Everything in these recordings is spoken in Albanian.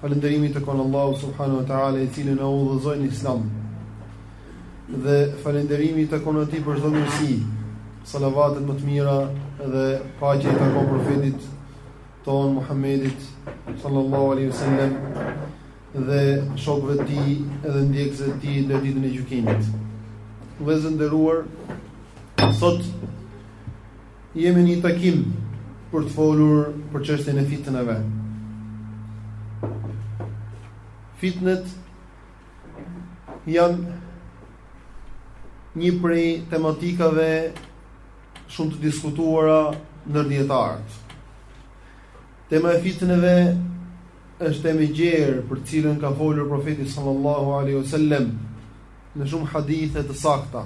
Falënderimi i takon Allahut subhanu wa ta'ala i cili na udhëzoi në islam Dhe falënderimi i takon atij për çdo mirësi Salavatet më të mira dhe paqja i takon profetit tonë Muhamedit Sallallahu alaihi wasallam Dhe shokëve të tij dhe ndjekësve të tij deri ditën e gjykimit Vëllezër të nderuar Sot Jemi në një takim për të folur për çështjen e fitneve. Fitnet janë një prej tematikave shumë të diskutuara ndër dijetarët. Tema e fitneve është temë e gjerë për të cilën ka folur profeti sallallahu alaihi wasallam në shumë hadithe të sakta.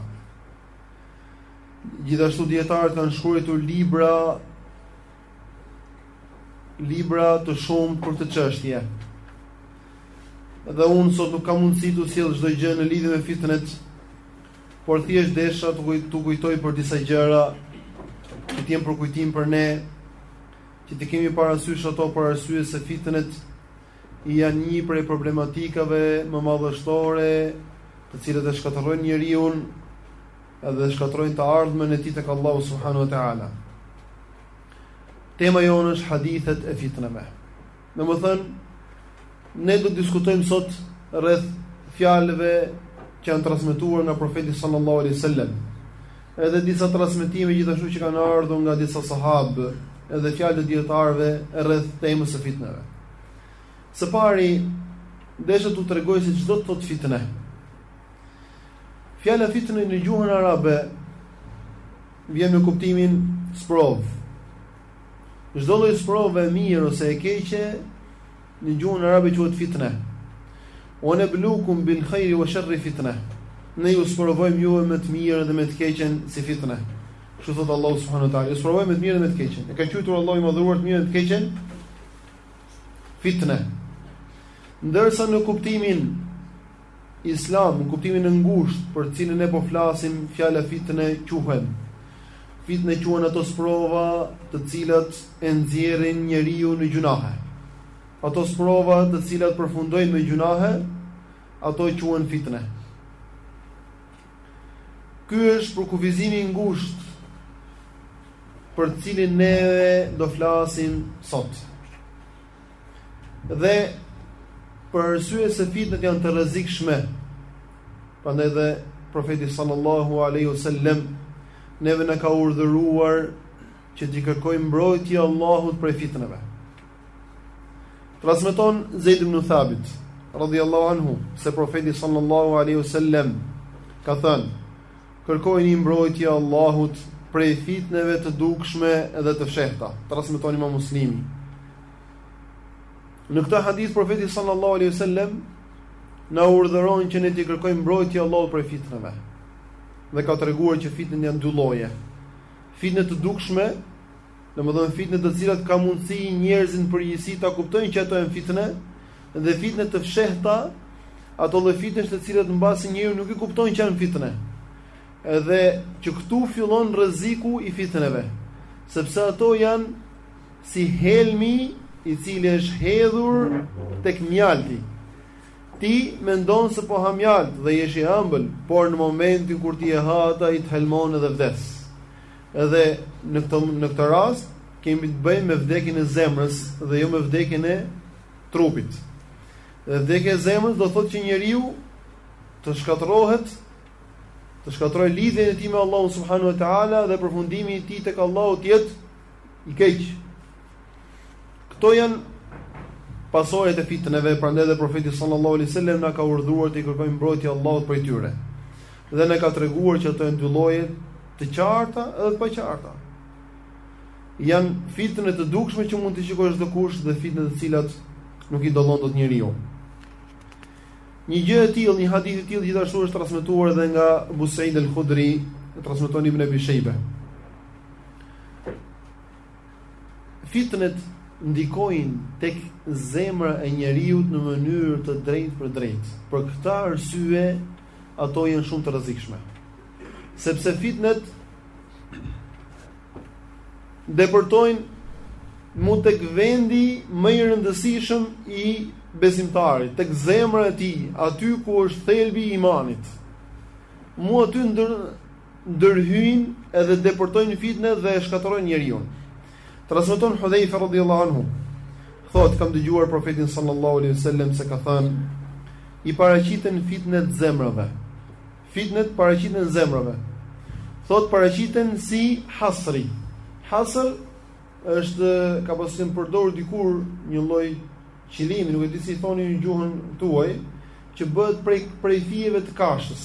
Gjithashtu dijetarët kanë shkruar libra libra të shumtë për këtë çështje. Dhe unë sot nuk kam mundësi t'ju sjell çdo gjë në lidhje me fitnet, por thjesht desha t'ju kujtoj për disa gjëra që të jenë përkujtim për ne, që t'i kemi parasysh ato për arsye se fitnet janë një prej problematikave më madhështore, të cilat e shkatërrojnë njeriun dhe shkatërrojnë të ardhmen e tij tek Allahu subhanahu wa taala. Tema jonë është hadithet e fitneve. Domethënë, ne do të diskutojmë sot rreth fjalëve që janë transmetuar nga profeti sallallahu alaihi wasallam. Edhe disa transmetime gjithashtu që kanë ardhur nga disa sahabë, edhe fjalë të dijetarëve rreth temës së fitneve. Së pari, desha t'ju tregoj se ç'do të thotë fitne. Fjala fitne në gjuhën arabe vjen me kuptimin sprovë. Çdo lloj sprove e mirë ose e keqe Në gjuhën arabe quhet fitne. Wa nabluukum bil khairi wa sharri fitne. Ne ju sprovojmë juve me të mirën dhe me të keqen si fitne. Kështu thotë Allahu subhanahu wa taala, ju sprovojmë me të mirën dhe me të keqen. E ka quajtur Allahu i madhëruar të mirën dhe të keqen fitne. Ndërsa në kuptimin Islam, në kuptimin e ngushtë për të cilin ne po flasim, fjala fitne quhen. Fitne quhen ato sprova të cilat e nxjerrin njeriun në gjynahe. Ato sprova të cilat përfundojnë me gjynahe, ato quhen fitne. Ky është përkufizimi i ngushtë për të cilin ne do flasim sot. Dhe për arsye se fitnet janë të rrezikshme. Prandaj dhe profeti sallallahu alaihi wasallam neve na ka urdhëruar që t'i kërkojmë mbrojtje Allahut prej fitneve. Transmeton Zeid ibn Thabit radhiyallahu anhu se profeti sallallahu alaihi wasallam ka thënë: "Kërkojini mbrojtje Allahut prej fitneve të dukshme dhe të fshehta." Transmeton Imam Muslimi. Në këtë hadith profeti sallallahu alaihi wasallam na urdhëron që ne t'i kërkojmë mbrojtje Allahut prej fitneve. Dhe ka treguar që fitnet janë dy lloje. Fitne të dukshme, domethënë fitne të cilat ka mundësi njerëzit në përgjithësi ta kuptojnë që ato janë fitne, dhe fitne të fshehta, ato lloj fitnesh të cilat mbase njeriu nuk i kupton që janë fitne. Edhe që këtu fillon rreziku i fitneve, sepse ato janë si helmi i cili është hedhur tek mjalti. Ti mendon se po ha mjalt dhe është i ëmbël, por në momentin kur ti e ha atë ai të helmon edhe vdes. Edhe në këtë në këtë rast kemi të bëjmë me vdekjen e zemrës dhe jo me vdekjen e trupit. Dhe vdekja e zemrës do të thotë që njeriu të shkatërrohet, të shkatërrojë lidhjen e tij me Allahun subhanuhu teala dhe përfundimi i tij tek Allahu të jetë i keq. Këto janë pasojat e fitneve, prandaj edhe profeti sallallahu alaihi wasallam na ka urdhëruar t'i kërkojmë mbrojtje Allahut prej tyre. Dhe na ka treguar që ato janë dy lloje, të qarta edhe të paqarta. Janë fitne të dukshme që mund t'i shikojë çdokush dhe fitne të cilat nuk i dallon dot njeriu. Një gjë e tillë, një hadith i tillë gjithashtu është transmetuar edhe nga Ebu Said al-Khudri, e transmeton Ibn Abi Shayba. Fitnet ndikojnë tek zemra e njeriut në mënyrë të drejtpërdrejtë. Për këtë arsye ato janë shumë të rrezikshme. Sepse fitnet depërtojnë mu tek vendi më i rëndësishëm i besimtarit, tek zemra e tij, aty ku është thelbi i imanit. Mu aty ndër ndërhyjnë edhe depërtojnë fitnet dhe e shkatërrojnë njeriun. Transmeton Hudhaifa radhiyallahu anhu, thotë kam dëgjuar profetin sallallahu alaihi wasallam se ka thënë i paraqiten fitnet zemrave. Fitnet paraqiten zemrave. Thotë paraqiten si hasra. Hasër është ka pas përdorur dikur një lloj qilimi, nuk e di si i thoni në gjuhën tuaj, që bëhet prej prej fijeve të kashtës.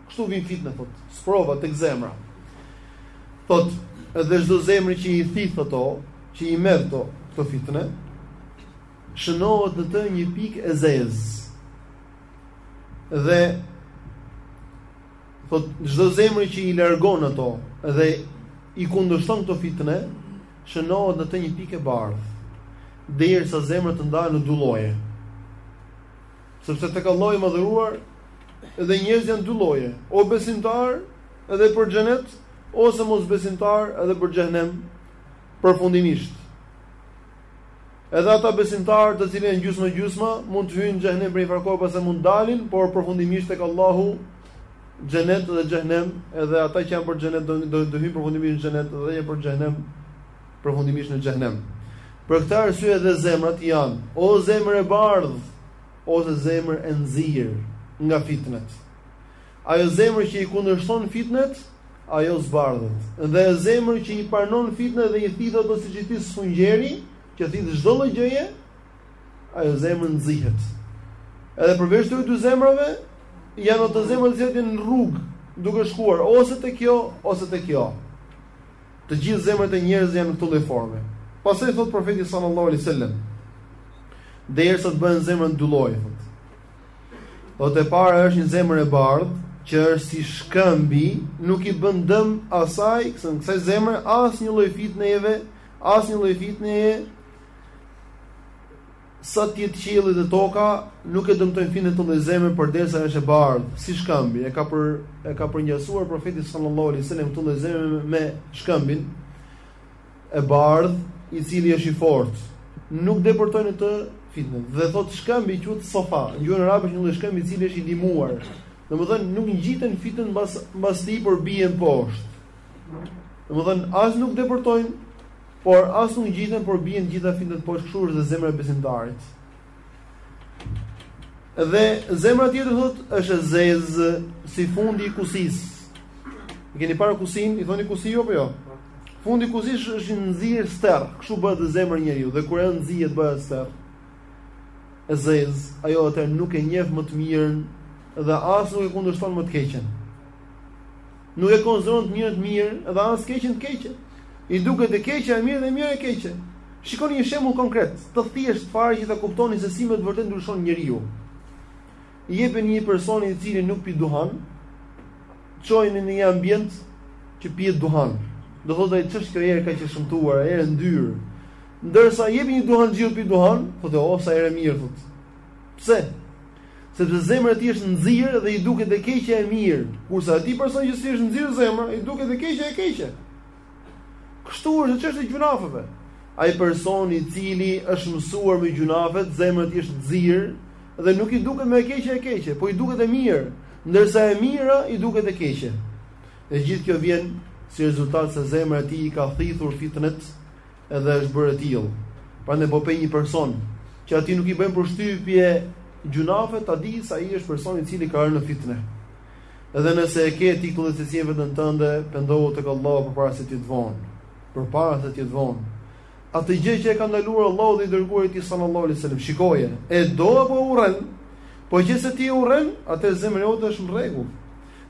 Kështu vin fitnet thot, sprova tek zemra. Thot, edhe çdo zemrë që i thith ato, që i merr to, këto fitne, shënohet në të një pikë e zezë. Dhe thot, çdo zemrë që i largon ato dhe i kundërshton këto fitne, shënohet në të një pikë e bardhë, derisa zemra të ndahet në dy lloje. Sepse tek Allahu i madhëruar edhe njerëzit janë dy lloje, o besimtar edhe për xhenet ose mos besimtar edhe për xhenem përfundimisht. Edhe ata besimtarë të cilët janë gjysmë gjysmë mund të hyjnë në xhenem për një farë kohë pastaj mund të dalin, por përfundimisht tek Allahu xhenet dhe xhenem, edhe ata që janë për xhenet do të hyjnë përfundimisht në xhenet dhe ata që janë për xhenem përfundimisht në xhenem. Për këtë arsye dhe zemrat janë o zemër e bardhë ose zemër e nxirë nga fitnet. Ajo zemër që i kundërshton fitnet, ajo zbardhet. Dhe zemër që i pranon fitnet dhe i thith ato siç i thith sfungjeri, që thith çdo lloj gjëje, ajo zemër nxihet. Edhe përveç këtyre dy zemrave, janë ato zemra që janë në rrugë duke shkuar ose te kjo ose te kjo. Të gjithë zemrat e njerëzve janë në këtë lloj forme. Pastaj thot profeti sallallahu alaihi wasallam, derisa të bëhen zemrat dy lloje. Thot e para është një zemër e bardhë, që është si shkëmbi, nuk i bën dëm asaj, kësaj kësaj zemre asnjë lloj fitneve, asnjë lloj fitneje. Sa të jetë qielli dhe toka, nuk e dëmtojnë fitnet këtë lloj zemre përderisa është e bardhë, si shkëmbi. E ka për e ka përngjasuar profeti sallallahu alaihi wasallam këtë lloj zemre me shkëmbin e bardhë, i cili është i fortë. Nuk depërtojnë në të fitnet. Dhe thotë shkëmbi quhet safa. Në gjuhën arabe është një lloj shkëmbi i cili është i lëmuar. Domethënë nuk ngjiten fitnet mbas mbas tij por bien poshtë. Domethën as nuk depërtojnë, por as nuk ngjiten, por bien gjitha fitnet poshtë kështu është dhe zemra e besimtarit. Dhe zemra tjetër thot është e zezë si fundi i kusis. E keni parë kusin, i thoni kusi jo apo jo? Fundi i kusis është i nxirë sterr, kështu bëhet dhe zemra e njeriu dhe kur nxihet bëhet sterr e zezë, ajo atëherë nuk e njeh më të mirën dhe as nuk e kundërshton më të keqen. Nuk e konsideron të mirën të mirë dhe as të keqen të keqe. I duket e keqja e mirë dhe e mira e keqe. Shikoni një shembull konkret, të thjeshtë fare që ta kuptoni se si me të vërtetë ndryshon njeriu. I jepeni një personi i cili nuk pi duhan, çojeni në një ambient që pihet duhan. Do thotë ai ç'është kjo erë kaq e shëmtuar, erë e ndyrë. Ndërsa i jepni një duhanxhiu pi duhan, thotë o sa erë e mirë thotë. Pse? Sepse zemra e tij është nxirë dhe i duket e keqja e mirë, kurse atij person që s'i është nxirë zemra, i duket e keqja e keqe. Kështu është çështja e gjunafeve. Ai person i cili është mësuar me gjunafet, zemra e tij është nxirë dhe nuk i duket më e keqja e keqe, po i duket e mirë, ndërsa e mira i duket e keqe. E gjithë kjo vjen si rezultat se zemra e tij ka thithur fitnet Edhe është bërë e tillë. Prandaj po pe një person që atij nuk i bëjnë përshtypje gjunafe, ta di se ai është person i cili ka rënë në fitne. Edhe nëse e ke ti këtë cilësi në veten tënde, pendohu tek Allahu përpara se të jetë vonë. Përpara se të jetë vonë. Atë gjë që e ka ndaluar Allahu dhe i dërguar i tij sallallahu alaihi wasallam, shikoje, e do apo urren? Po qe se ti urren, atëherë zemra jote është në rregull.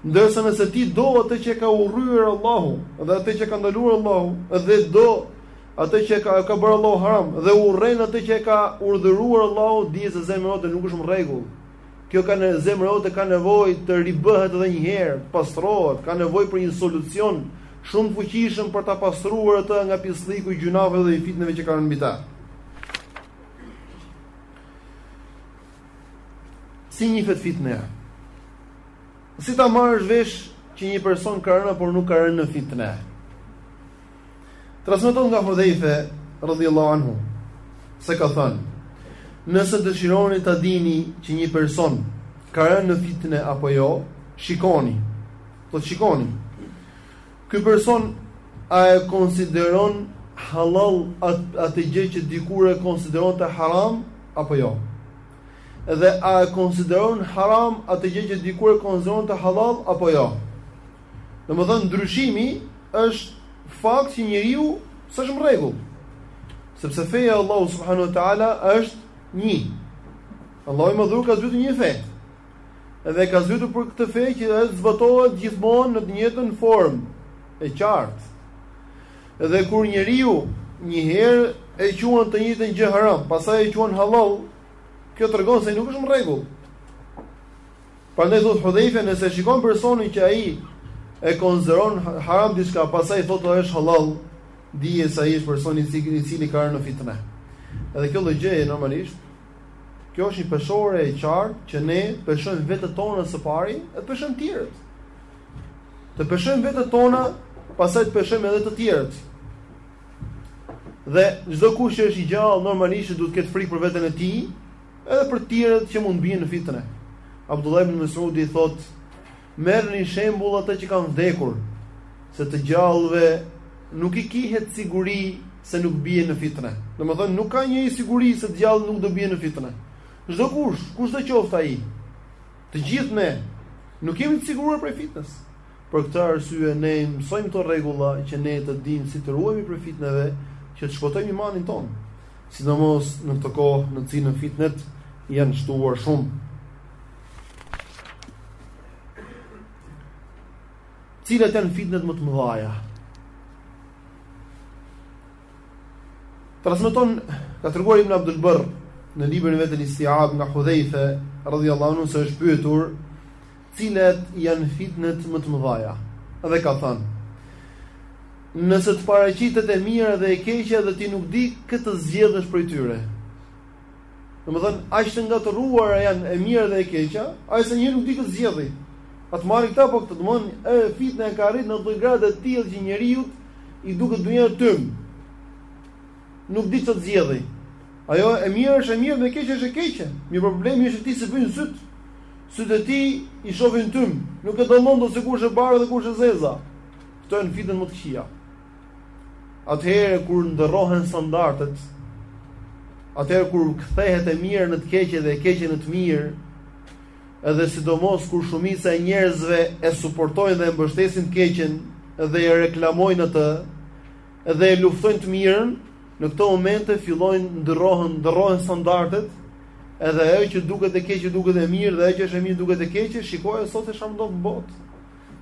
Ndërsa nëse ti do atë që e ka urryer Allahu dhe atë që ka ndaluar Allahu dhe do atë që e ka e ka bërë Allahu haram dhe urren atë që e ka urdhëruar Allahu, dije se zemra jote nuk është në rregull. Kjo ka në zemra jote ka nevojë të ribëhet edhe një herë, të pastrohet, ka nevojë për një solucion shumë fuqishëm për ta pastruar atë nga pislliku i gjunafeve dhe i fitneve që ka mbi të. Si një fitne. Si ta marrësh vesh që një person ka rënë apo nuk ka rënë në fitne? Transmetohet nga Hudhejfe radhiyallahu anhu se ka thënë: Nëse dëshironi ta dini që një person ka rënë në fitne apo jo, shikoni. Po shikoni. Ky person a e konsideron halal atë gjë që dikur e konsideronte haram apo jo? Dhe a e konsideron haram atë gjë që dikur e konsideronte halal apo jo? Domethënë ndryshimi është fakt që njeriu s'është në rregull. Sepse feja e Allahut subhanahu wa taala është një. Allahu i madhëruar ka zbritur një fe. Edhe ka zbritur për këtë fe që të zbatohet gjithmonë në të njëjtën formë e qartë. Dhe kur njeriu një herë e quan të njëjtën gjë haram, pastaj e quan halal, kjo tregon se nuk është në rregull. Prandaj thotë Hudhejfe, nëse shikon personin që ai e konsideron haram diçka, pastaj thotë ai është halal, dije se ai është personi i cili, cili ka rënë në fitne. Edhe kjo lloj gjëje normalisht kjo është një peshore e qartë që ne peshojmë veten tonë së pari, e peshojmë tjerët. Të peshojmë vetët tona, pastaj të peshojmë edhe të tjerët. Dhe çdo kush që është i gjallë normalisht që duhet të ketë frikë për veten e tij, edhe për të tjerët që mund të bien në fitnë. Abdullah ibn Mas'ud i thotë: "Merrni shembull ata që kanë vdekur, se të gjallëve nuk i kihet siguri se nuk bien në fitnë. Domethënë nuk ka një siguri se të gjallë nuk do bien në fitnë. Çdo kush, kushdo qoftë ai, Të gjithë ne nuk jemi të siguruar prej fitnës. Për këtë arsye ne mësojmë këto rregulla që ne të dimë si të ruhemi prej fitneve, që të shpëtojmë imanin tonë. Sidomos në këtë kohë në cilën fitnet janë shtuar shumë. Cilat janë fitnet më të mëdhaja? Transmeton ka treguar Ibn Abdul Barr në librin e vet el Istiab nga Hudhejfe radhiyallahu anhu se është pyetur cilat janë fitnet më të mëdhaja. Dhe ka thënë: Nëse të paraqitet e mira dhe e keqja dhe ti nuk di kë të zgjedhësh prej tyre. Domethënë, aq të ngatërruara janë e mira dhe e keqja, aq sa njeriu nuk di kë të zgjedhë. A të marri këtë apo këtë? Domthonë, fitneja ka arrit në atë gradë të tillë që njeriut i duket dunjaja tym. Nuk di çfarë të zgjedhë. Ajo e mira është e mirë dhe e keqja është e keqja. Mirëpo problemi është ti s'të bëjn syt. Syt e tij i shohin tym. Nuk e dallon dot se kush është e bardha dhe kush është e zeza. Këto janë fitnet më të këqija. Atëherë kur ndërrohen standardet, atëherë kur kthehet e mira në të keqe dhe e keqja në të mirë, edhe sidomos kur shumica e njerëzve e suportojnë dhe e mbështesin të keqen dhe e reklamojnë atë dhe e luftojnë të mirën, në këto momente fillojnë ndërrohen, ndërrohen standardet, edhe ajo që duket e keqe duket e mirë dhe ajo që është e mirë duket e keqe, shikoje sot se çfarë ndodh në botë.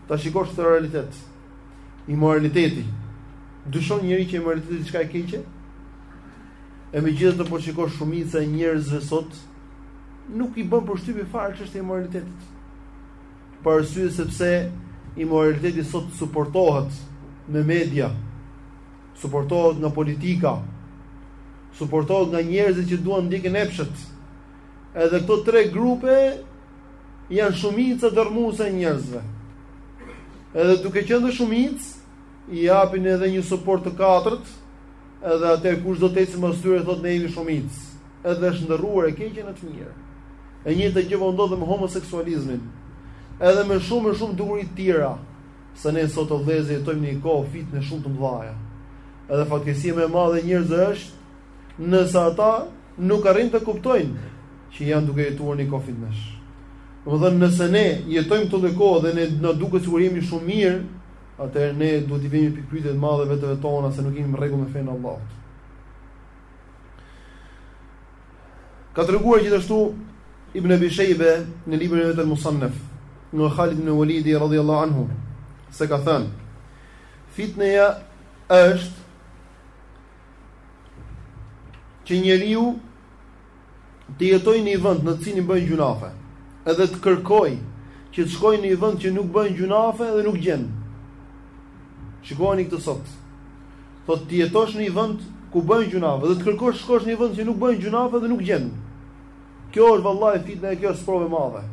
Ta shikosh këtë realitet. Imoraliteti. Dyshon njeri që imoraliteti diçka e keqe? E megjithatë po shikosh shumica e njerëzve sot Nuk i bën përshtypje fare çështja e imoralitetit Për arsye sepse imoraliteti sot suportohet Me media Suportohet nga politika Suportohet nga njerëzit që duan ndjekin epshet Edhe këto tre grupe janë shumica dërrmuese e njerëzve. Edhe duke qenë shumicë, i japin edhe një suport të katërt, edhe atëherë kush do të ecë mas tyre thotë ne jemi shumicë. Edhe është ndërruar e keqja në të mirë. E njëjta gjë po ndodh me homoseksualizmin. Edhe me shumë e shumë dukuri të tjera, se ne sot o vëllezër jetojmë në një kohë fitnesh shumë të mëdhaja. Edhe fatkeqësia më e madhe e njerëzve është Nëse ata nuk arrin të kuptojnë që janë duke jetuar në kohë fitnesh. Domethënë, nëse ne jetojmë këtë kohë dhe na duket sikur jemi shumë mirë, atëherë ne duhet t'i vëmë pikëpyetje të madhe vetëve tona se nuk jemi në rregull me fenë e Allahut. Ka treguar gjithashtu Ibn Ebi Shejbe në librin e vet al-Musannaf, nga Khalid ibn Walid radhiyallahu anhu, se ka thënë: Fitneja është që njeriu të jetojë në një vend në të cilin bëjnë gjynahe, edhe të kërkojë që të shkojë në një vend që nuk bëjnë gjynahe dhe nuk gjen. Shikojeni këtë sot. Thotë të jetosh në një vend ku bëjnë gjynahe dhe të kërkosh shkosh në një vend që nuk bëjnë gjynahe dhe nuk gjen. Kjo është vallahi fitne e kjo është provë e madhe.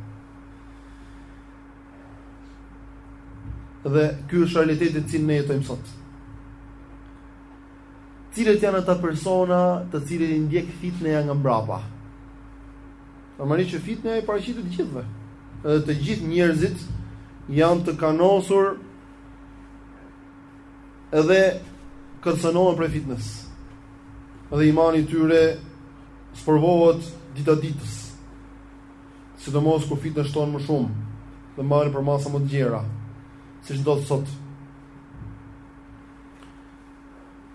Dhe ky është realiteti që ne jetojmë sot. Cilët janë ata persona të cilët i ndjek fitneja nga mbrapa? Normalisht që fitneja i paraqitet të gjithëve. Edhe të gjithë njerëzit janë të kanosur edhe kërcënohen prej fitnes. Edhe imani i tyre sprovohet dita ditës. Sidomos kur fitnet shtohen më shumë dhe marrin përmasa më të gjera, siç ndodh sot.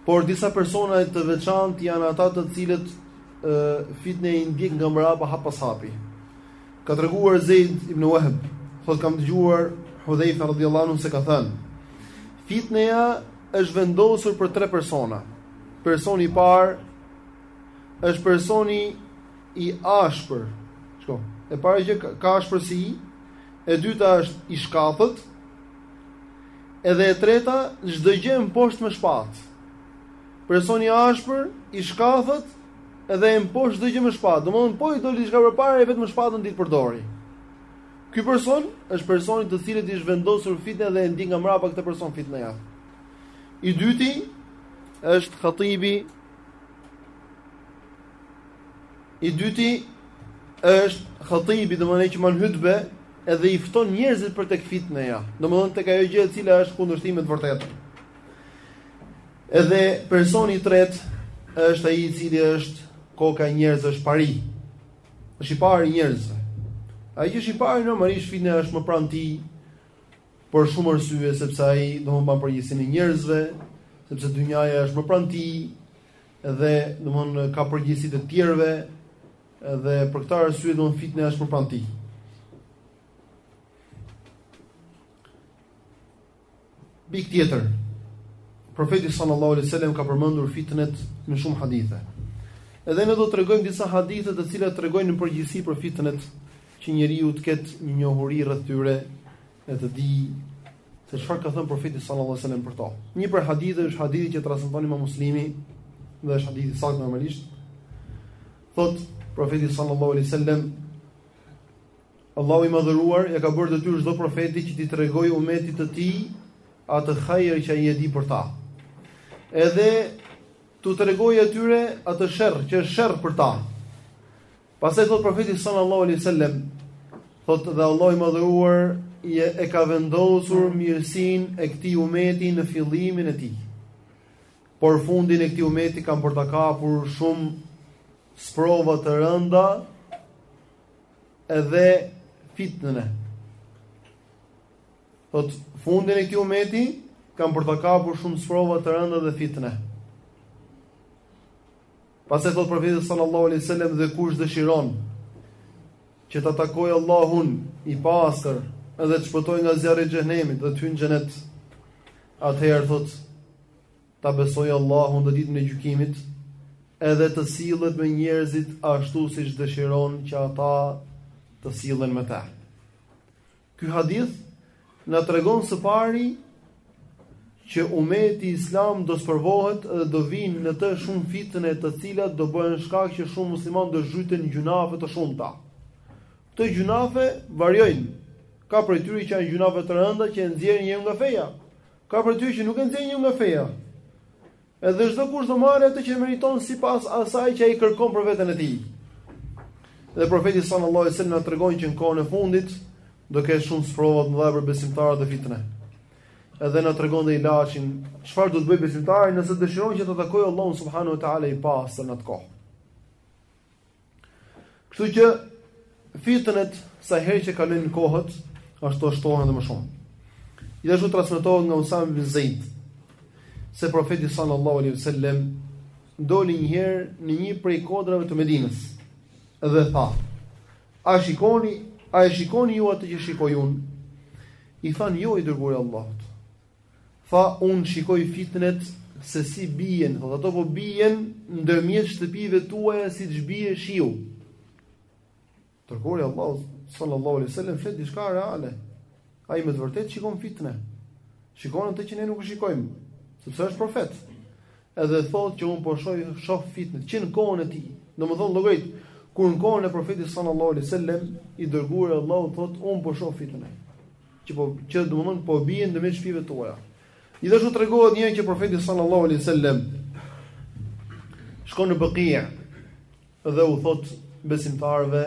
Por disa persona të veçantë janë ata të cilët ë fitneja i ndjek nga mbrapa hap pas hapi. Ka treguar Zejd ibn Uehb, thot kam dëgjuar Hudhejfe radhiyallahu anhu se ka thënë: Fitneja është vendosur për tre persona. Personi i parë është personi i ashpër. Shiko. E para që ka ashpërsi, e dyta është i shkathët, Edhe e treta, çdo gjë e mposht me shpatë. Personi i ashpër i shkathët edhe e mposht çdo gjë me shpatë. Domthonë po i doli diçka përpara e vetëm shpatën di të përdori. Ky person është personi të cilit i është vendosur fitneja dhe e ndjek nga mbrapa këtë person fitneja. I dyti është hatibi I dyti është hatibi, domethënë që mban hutbe edhe i fton njerëzit për tek fitneja, domethënë tek ajo gjë e cila është në kundërshtim me të vërtetën. Edhe personi i tretë është ai i cili është koka e njerëzve është paria. Është i pari i njerëzve. Ai që është i pari normalisht fitneja është më pranë tij për shumë arsye sepse ai do mbajë përgjegjësinë e njerëzve, sepse dynjaja është më pranë tij, Dhe, domthon ka përgjegjësi të tjerëve dhe për këtë arsye domthon fitneja është më pranë tij. Pikë tjetër. Profeti sallallahu alaihi wasallam ka përmendur fitnet në shumë hadithe. Edhe ne do të tregojmë disa hadithe të cilat tregojnë në përgjithësi për fitnet që njeriu të ketë një njohuri rreth tyre e të di Se çfarë ka thënë profeti sallallahu alajhi wasallam për to. Një prej haditheve është hadithi që transmeton Imam Muslimi dhe është hadith i saktë normalisht. Thot profeti sallallahu alajhi wasallam Allahu i madhëruar ia ka bërë detyrë çdo profeti që t'i tregojë umetit të tij atë hajër që ai e di për ta. Edhe t'u tregojë atyre atë sherr që është sherr për ta. Pastaj thot profeti sallallahu alaihi wasallam, thot dhe Allahu i madhëruar i e, e ka vendosur mirësinë e këtij umeti në fillimin e tij. Por fundin e këtij umeti kanë për ta kapur shumë sprova të rënda edhe fitne. Thot fundin e këtij umeti kanë për ta kapur shumë sprova të rënda dhe fitne. Pastaj thotë profeti sallallahu alaihi wasallam dhe kush dëshiron që ta takojë Allahun i pastër edhe të shpëtojë nga zjarri i xhehenemit dhe të hyjë në xhenet, atëherë thotë ta besojë Allahun dhe ditën e gjykimit, edhe të sillet me njerëzit ashtu siç dëshiron që ata të sillen me të. Ky hadith na tregon së pari që umeti islam do sprovohet dhe do vijnë në të shumë fitne të cilat do bëhen shkak që shumë muslimanë do zhyten në gjynafe të shumta. Këto gjynafe variojnë. Ka prej tyre që janë gjynafe të rënda që e nxjerrin njeriu nga feja. Ka prej tyre që nuk e nxjerrin njeriu nga feja. Edhe çdo kush do marrë atë që meriton sipas asaj që ai kërkon për veten e tij. Dhe profeti sallallahu alajhi wasallam na tregon që në kohën e fundit do të ketë shumë sprova të mëdha për besimtarët e fitne. Edhe na tregon dhe ilaçin, çfarë duhet të bëjë besimtari nëse dëshiron që ta takojë Allahun subhanehu teala i pastër në atë kohë. Kështu që fitnet sa herë që kalojnë kohët, ashtu shtohen edhe më shumë. Gjithashtu transmetohet nga Usame ibn Zeid se profeti sallallahu alaihi wasallam doli një herë në një prej kodrave të Medinës dhe tha: "A e shikoni, a e shikoni ju atë që shikoj unë?" I thanë: "Jo, i dërguari i Allahut." Tha, unë shikoj fitnet se si bien, thotë ato po bien ndërmjet shtëpive tuaja siç bie shiu. I dërguari Allahut sallallahu alaihi wasallam flet diçka reale. Ai me të vërtetë shikon fitne. Shikon atë që ne nuk e shikojmë, sepse është profet. Edhe thotë që un po shoh shoh fitnet që në kohën e tij. Domethënë llogarit kur në kohën e profetit sallallahu alaihi wasallam i dërguari Allahut thotë un po shoh fitne. që po që domthon po bien në mes shpijve tuaja. Gjithashtu tregohet një herë që profeti sallallahu alaihi wasallam shkon në Bekia dhe u thot besimtarëve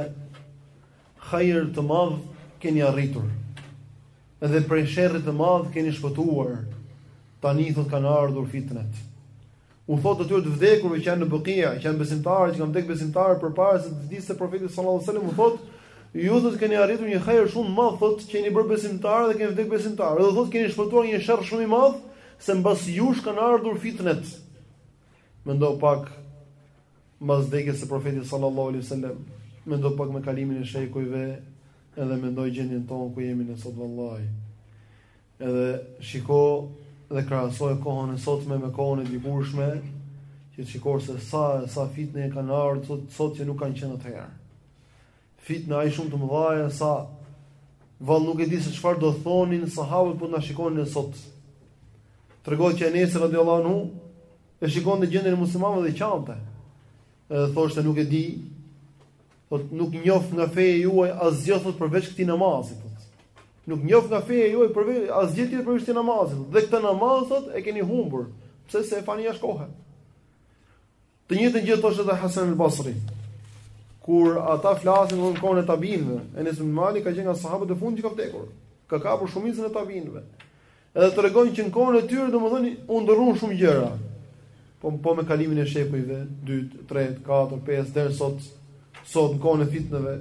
hajër të madh keni arritur. Edhe prej sherrit të madh keni shpëtuar. Tani thot kanë ardhur fitnet. U thotë atyre të vdekurve që janë në Bekia, që janë besimtarë, që kanë vdekur besimtarë përpara se të vdiste profeti sallallahu alajhi wasallam, u thotë Ju thotë keni arritur një hajër shumë të madh, thotë që jeni bërë besimtarë dhe keni vdekur besimtarë. Dhe thotë keni shpëtuar një sherr shumë i madh, se mbas jush kanë ardhur fitnet. Mendo pak mbas vdekjes së profetit sallallahu alajhi wasallam, mendo pak me kalimin e shekujve, edhe mendoje gjendjen tonë ku jemi ne sot vallahi. Edhe shiko dhe krahasoje kohën e sotme me kohën e dikurshme, dhe shiko se sa sa fitne kanë ardhur sot, sot që nuk kanë qenë atëherë. Fitne aq shumë të mëdha sa vallë nuk e di se çfarë do thonin sahabët po të na shikonin sot. Tregohet që Enes radiuallahu anhu e shikonte gjendjen e muslimanëve dhe qante. Edhe thoshte nuk e di Thot nuk njoh nga feja juaj asgjë thot përveç këtij namazit. Nuk njoh nga feja juaj përveç asgjë tjetër përveç këtij namazit. Dhe këtë namaz thot e keni humbur, pse se e falni jashtë kohe. Të njëjtën gjë thoshte edhe Hasan al-Basri. Kur ata flasin në kohën e tabinëve, Enes ibn Malik ka qenë nga sahabët e fundit që ka vdekur. Ka kapur shumicën e tabinëve. Edhe tregon që në kohën e tyre domethënë u ndërruan shumë gjëra. Po po me kalimin e shekujve 2, 3, 4, 5 deri sot sot në kohën e fitneve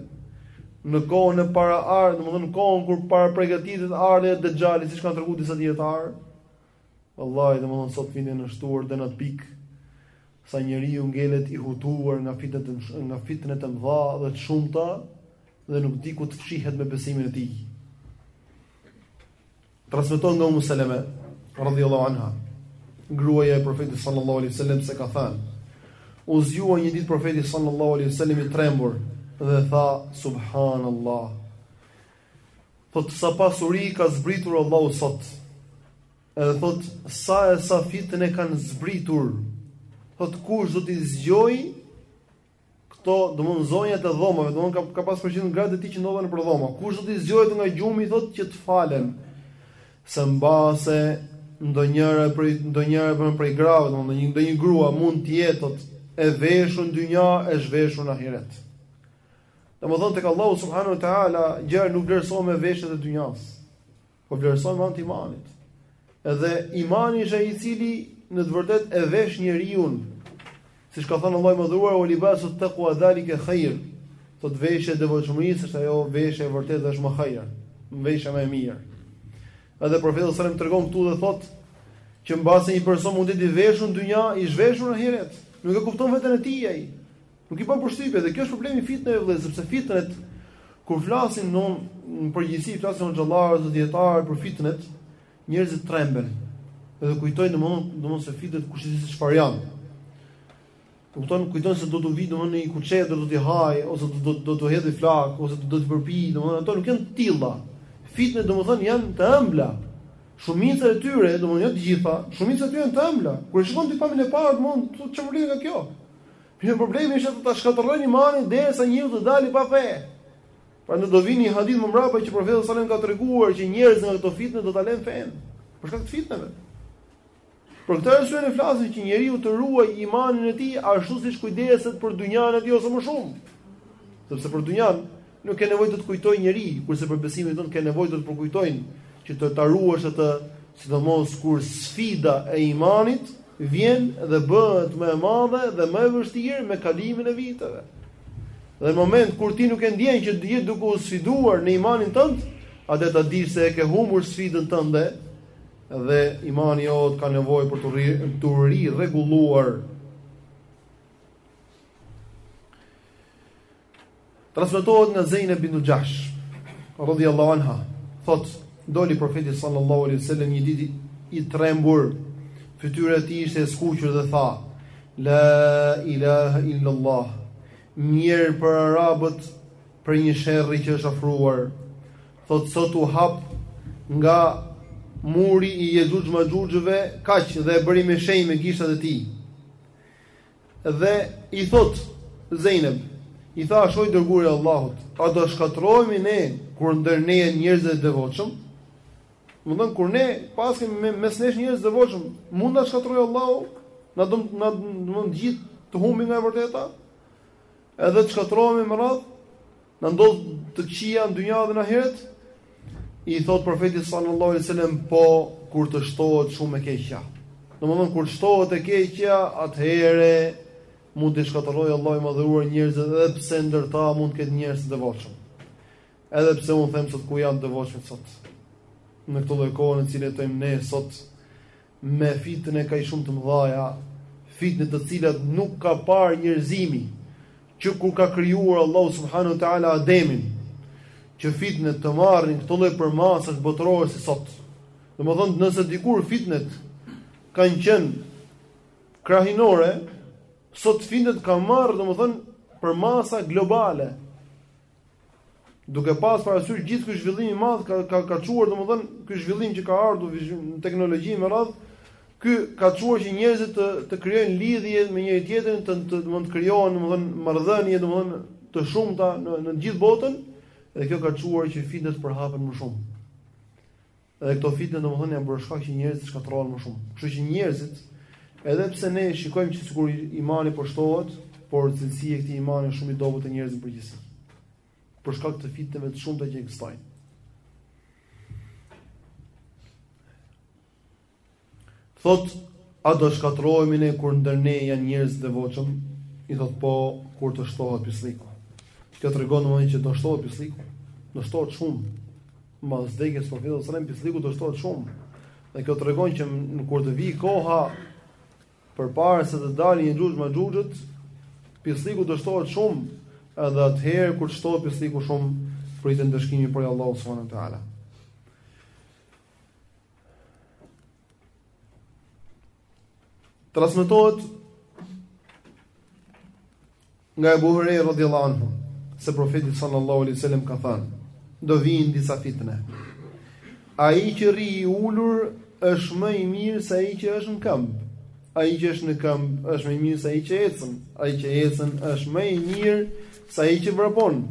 në kohën e para ardhë, domethënë në kohën kur parapërgatitet ardhja e Dejjalit, siç kanë treguar disa dietar. Wallahi domethënë sot fitnet janë shtuar deri në pikë sa njeriu ngelet i hutuar nga fitnet nga fitnet e mëdha dhe të shumta dhe nuk di ku të fshihet me besimin e tij. Transmetohet nga Ummu Seleme radhiyallahu anha, gruaja e Profetit sallallahu alaihi wasallam se ka thënë: U zgjua një ditë Profeti sallallahu alaihi wasallam i trembur dhe tha: Subhanallah. Thotë sa pasuri ka zbritur Allahu sot. Edhe thot sa e sa fitne kanë zbritur. Thot kush do t'i zgjojë Këto, domthon zonjat e dhomave, domthon ka ka pas përgjithë gratë e tij që ndodhen nëpër dhoma. Kush do t'i zgjojë nga gjumi, thotë që të falen. Se mbase ndonjëra prej ndonjëra prej, prej grave, domthon ndonjë ndonjë grua mund të jetë thotë e veshur në dynja, e zhveshur në ahiret. Domthon tek Allahu subhanahu wa taala gjërat nuk vlerësohen me veshjet e dynjas. Po vlerësohen me anë të imanit. Edhe imani është ai i cili në të vërtetë e vesh njeriun. Siç ka thënë Allahu i madhëruar, "Wa libasu taqwa dhalika khair." Thotë veshja e devotshmërisë është ajo veshja e vërtetë dhe është më khair, veshja më e mirë. Edhe profeti sallallahu alajhi wasallam tregon këtu dhe thotë që mbase një person mund të jetë i veshur në dynja, i zhveshur në ahiret. Nuk e kupton veten e tij ai. Nuk i bën përshtypje dhe kjo është problemi i fitneve vëllezër, sepse fitnet kur flasin në në përgjithësi flasin hoxhallarë ose dietarë për fitnet, njerëzit tremben. Edhe kujtojnë domthon, domthon se fitnet kush e di se çfarë janë. Kupton, kujton se do të vi domthon një kuçedër do të të hajë ose do do do të hedhë flak ose do të përpi, domthon ato nuk janë të tilla. Fitnet domthon janë të ëmbla. Shumica e tyre, domthon jo të gjitha, shumica e tyre janë të ëmbla. Kur shikon ti pamjen e parë, domthon çfarë vlen nga kjo? Mirë, problemi është do ta shkatërrojnë imanin derisa njeriu të dalë pa fe. Prandaj do vijë një hadith më mbrapa që profeti sallallahu alajhi wasallam ka treguar që njerëzit nga këto fitne do ta lënë fenë. Për shkak të fitneve. Për këtë arsye ne flasim që njeriu të ruajë imanin e tij ashtu siç kujdeset për dynjanë e tij ose më shumë. Sepse për dynjanë, Nuk ke nevojë të të kujtojë njeri, kurse për besimin tënd ke nevojë të të përkujtojnë që ti ta ruash atë, sidomos kur sfida e imanit vjen dhe bëhet më e madhe dhe më e vështirë me kalimin e viteve. Dhe në moment kur ti nuk e ndjen që je duke u sfiduar në imanin tënd, atë ta dish se e ke humbur sfidën tënde dhe imani jot ka nevojë për t'u rirregulluar Transmetohet nga Zejneb bintu Xhahsh, radhiyallahu anha, thotë, doli profeti sallallahu alaihi wasallam një ditë i trembur, fytyra e tij ishte e skuqur dhe tha: La ilaha illa Allah. Mjerë për arabët për një sherr që është afruar. Thotë sot u hap nga muri i Jexhuxh Maxhuxhëve, kaq dhe e bëri me shenjë me gishtat e tij. Dhe i thotë Zejneb, i thashë o i dërguari i Allahut, a do shkatërrohemi ne kur ndër ne janë njerëz të devotshëm? Domethënë kur ne paskemi mes nesh njerëz të devotshëm, mund të na shkatërrojë Allahu, na do na do të gjithë të humbi nga e vërteta? Edhe të shkatërrohemi me radhë? Na ndodh të këqija në dynja dhe në ahiret? I thot profeti sallallahu alaihi wasallam po kur të shtohet shumë e keqja. Domthon kur shtohet e keqja, atëherë mund të shkatërrojë Allahu i madhëruar njerëzit edhe pse ndër ta mund të ketë njerëz të devotshëm. Edhe pse un them sot ku janë të devotshëm sot. Në këtë lloj kohë në cilën jetojmë ne sot, me fitne kaq shumë të mëdhaja, fitne të cilat nuk ka parë njerëzimi që kur ka krijuar Allahu subhanahu wa taala Ademin, që fitnet të marrin këtë lloj përmasash botërore si sot. Domethënë, nëse dikur fitnet kanë qenë krahinore, sot fitnet kanë marrë domethënë përmasa globale. Duke pas parasysh gjithë ky zhvillim i madh ka ka ka çuar domethënë ky zhvillim që ka ardhur në teknologji me radhë, ky ka çuar që njerëzit të të krijojnë lidhje me njëri tjetrin, të të domethënë të krijohen domethënë marrëdhënie domethënë të shumta në në të gjithë botën dhe kjo ka çuar që fitnet të përhapen më shumë. Dhe këto fitne domethënë janë bërë shkak që njerëzit të shkatërrohen më shumë. Kështu që njerëzit, edhe pse ne shikojmë që sikur imani po shtohet, por cilësia e këtij imani është shumë i dobët te njerëzit përgjithësi. Për shkak të fitneve të shumta që ekzistojnë. Thotë, A do shkatërrohemi ne kur ndër ne janë njerëz të devotshëm? I thotë, Po, kur të shtohet pislliku. Kjo tregon domosdoshmë që do shtohet pislliku. Do shtohet shumë. Mbas vdekjes së Profetit sallallahu pislliku do shtohet shumë. Dhe kjo tregon që kur të vijë koha përpara se të dalë Jexhuxh Mexhuxhët, pislliku do shtohet shumë, edhe atëherë kur të shtohet pislliku shumë, pritet ndëshkimi prej Allahut subhanahu wa taala. Transmetohet nga Abu Huraira radhiyallahu anhu se profeti sallallahu alaihi wasallam ka thënë do vijnë disa fitne. Ai që rri i ulur është më i mirë se ai që është në këmbë. Ai që është në këmbë është më i mirë se ai që ecën, ai që ecën është më i mirë se ai që vrapon.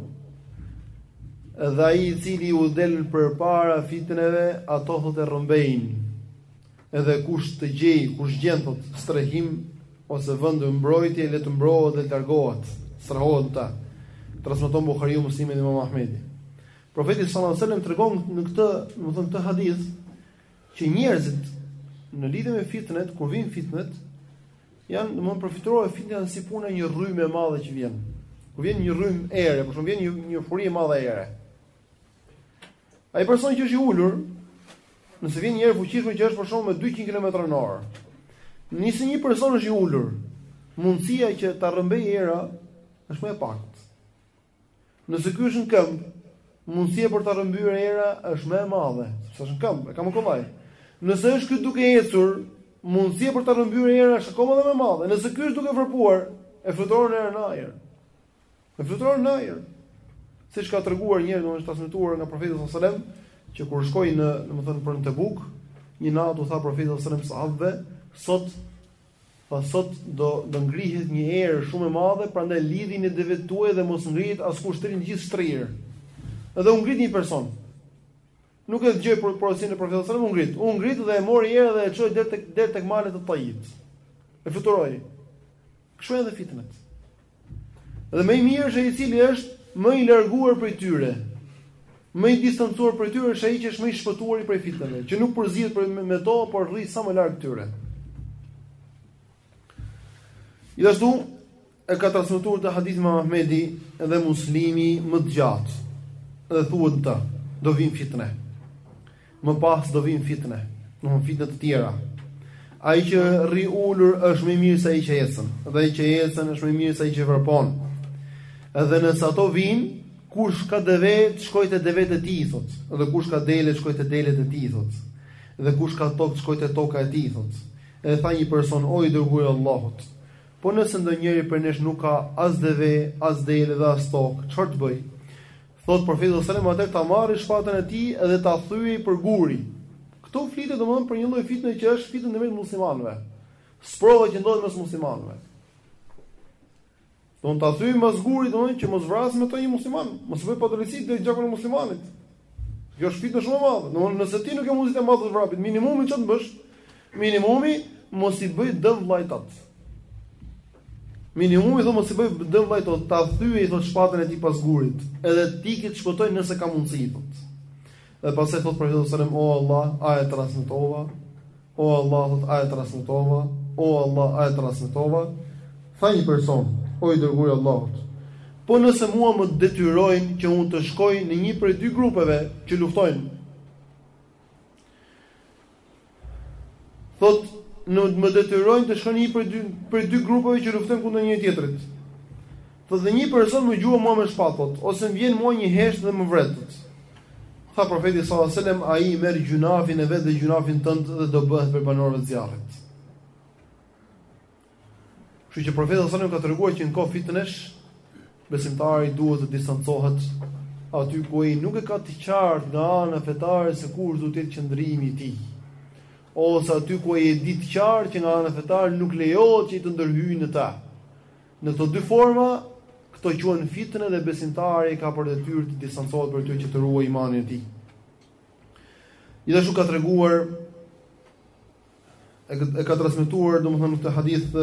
Dhe ai i cili u del përpara fitneve, ato thotë e rrëmbejnë. Edhe kush të gjej, kush gjen thot strehim ose vend mbrojtje, le të mbrohet dhe largohet. Strehohet ta. Transmeton Buhariu Muslimi dhe Imam Ahmedi. Profeti sallallahu alajhi wasallam tregon në këtë, domethënë këtë hadith, që njerëzit në lidhje me fitnet, kur vijnë fitnet, janë domthon fitnet fitnet janë si puna një rrymë e madhe që vjen. Kur vjen një rrymë ere, për shembull vjen një një furi e madhe ere. Ai person që është i ulur, nëse vjen një erë e fuqishme që është për shembull me 200 kilometra në orë. Nëse një person është i ulur, mundësia që ta rrëmbejë era është më e pakët. Nëse ky është në këmbë, mundësia për ta rrëmbyer era është më e madhe, sepse është në këmbë, e ka më kollaj. Nëse është ky duke ecur, mundësia për ta rrëmbyer era është akoma më e madhe. Nëse ky është duke vrapuar, e fluturon era në ajër. E fluturon në ajër. Siç ka treguar njëri domethënë është transmetuar nga profeti sallallahu alajhi wasallam, që kur shkoi në, domethënë për në Tebuk, një natë u tha profeti sallallahu alajhi wasallam sahabëve, sot Sot do do ngrihet një erë shumë e madhe, prandaj lidhini devet tuaj dhe mos ngrihet askush të rinë gjithë shtrirë. Edhe u ngrit një person. Nuk e dëgjoi po porosinë e profetit sallallahu alajhi wasallam, u ngrit. U ngrit dhe e mori era dhe e çoi deri tek deri tek malet e Tajit. E fluturoi. Kështu janë dhe fitnet. Dhe më i mirë është ai i cili është më i larguar prej tyre. Më i distancuar prej tyre është ai që është më i shpëtuar prej fitneve, që nuk përzihet me to, por rri sa më larg tyre. Gjithashtu e ka transmetuar këtë hadith imam Ahmedi dhe Muslimi më të gjatë. Dhe thuhet aty, do vijnë fitne. Më pas do vijnë fitne, do vijnë fitne të tjera. Ai që rri ulur është më i mirë se ai që ecën, dhe ai që ecën është më i mirë se ai që vrapon. Edhe nëse ato vijnë, kush ka deve, të shkojë te devet e tij thot, dhe kush ka dele, të shkojë te delet e tij thot. Dhe kush ka tokë, të shkojë te toka e tij thot. Edhe tha një person, o i dërguari i Allahut, po nëse ndonjëri prej nesh nuk ka as deve, as dele dhe as tokë, çfarë të bëjë? Thotë Profeti sallallahu alejhi wasallam, atëherë ta marrë shpatën e tij dhe ta thyejë prej guri. Këtu flitet domethënë për një lloj fitne që është fitne ndërmjet muslimanëve. Sprova që ndodhin mes muslimanëve. Domethënë ta thyejë pas gurit, domethënë që mos vrasë me të një musliman, mos bëjë padrejtësi te gjaku i muslimanit. Kjo është fitne shumë e madhe. Domethënë nëse ti nuk ke mundësi të mbash vrapin, minimumi ç'të bësh? Minimumi mos i bëj dëm vllait tat. Minimumi thotë mos i bëj dëm vllait thotë, ta thyejë thotë shpatën e tij pas gurit, edhe të ikë të shpëtojë nëse ka mundësi thotë. Dhe pastaj thotë profeti sallallahu alajhi wasallam, "O Allah, a e transmetova? O Allah, thotë, a e transmetova? O Allah, a e transmetova?" Tha një person, "O i dërguari i Allahut, po nëse mua më detyrojnë që unë të shkoj në një prej dy grupeve që luftojnë, Thotë, në më detyrojnë të shkoj në një prej dy prej dy grupeve që luftojnë kundër njëri tjetrit. Thotë dhe një person më gjuan mua me shpatë thot, ose më vjen mua një heshtë dhe më vret. Tha profeti sallallahu alajhi wasallam, ai merr gjynafin e vet dhe gjynafin tënd dhe do bëhet prej banorëve të zjarrit. Kështu që profeti sallallahu alajhi wasallam ka treguar që në kohë fitnesh besimtari duhet të distancohet aty ku ai nuk e ka të qartë nga ana fetare se kush duhet të jetë qëndrimi i tij. Ose aty ku ai e di të qartë që nga ana fetare nuk lejohet që të ndërhyjë në të. Në këto dy forma këto quhen fitne dhe besimtari ka për detyrë të distancohet për to që të ruajë imanin e tij. Gjithashtu ka treguar e ka, e ka transmituar domethënë këtë hadith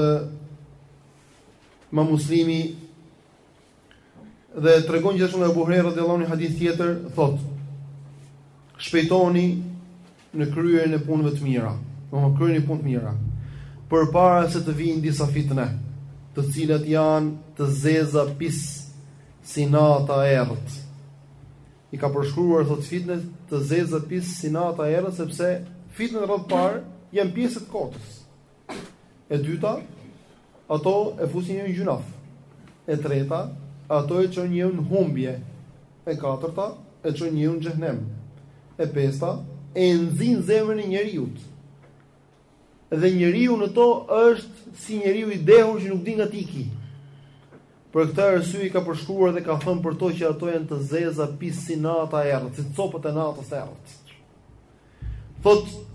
Imam Muslimi dhe tregon gjithashtu nga Ebu Hurejra radijallahu anhu hadith tjetër thotë shpejtoni në kryerjen e punëve të mira kryeni punë të mira përpara se të vijnë disa fitne të cilat janë të zeza pis si nata e errët I ka përshkruar thotë fitne të zeza pis si nata e errët sepse fitnet radhë parë janë pjesë të kotës. E dyta, ato e fusin njeriun gjynah. E treta, ato e çojnë njeriun në humbje. E katërta, e çojnë njeriun në xhehnem. E pesta, e nxijnë zemrën e njeriut. Dhe njeriu në to është si njeriu i dehur që nuk di nga t'iki. Për këtë arsye i ka përshkruar dhe ka thënë për to që ato janë të zeza pis si nata e errët, si copat e natës së errët. Thotë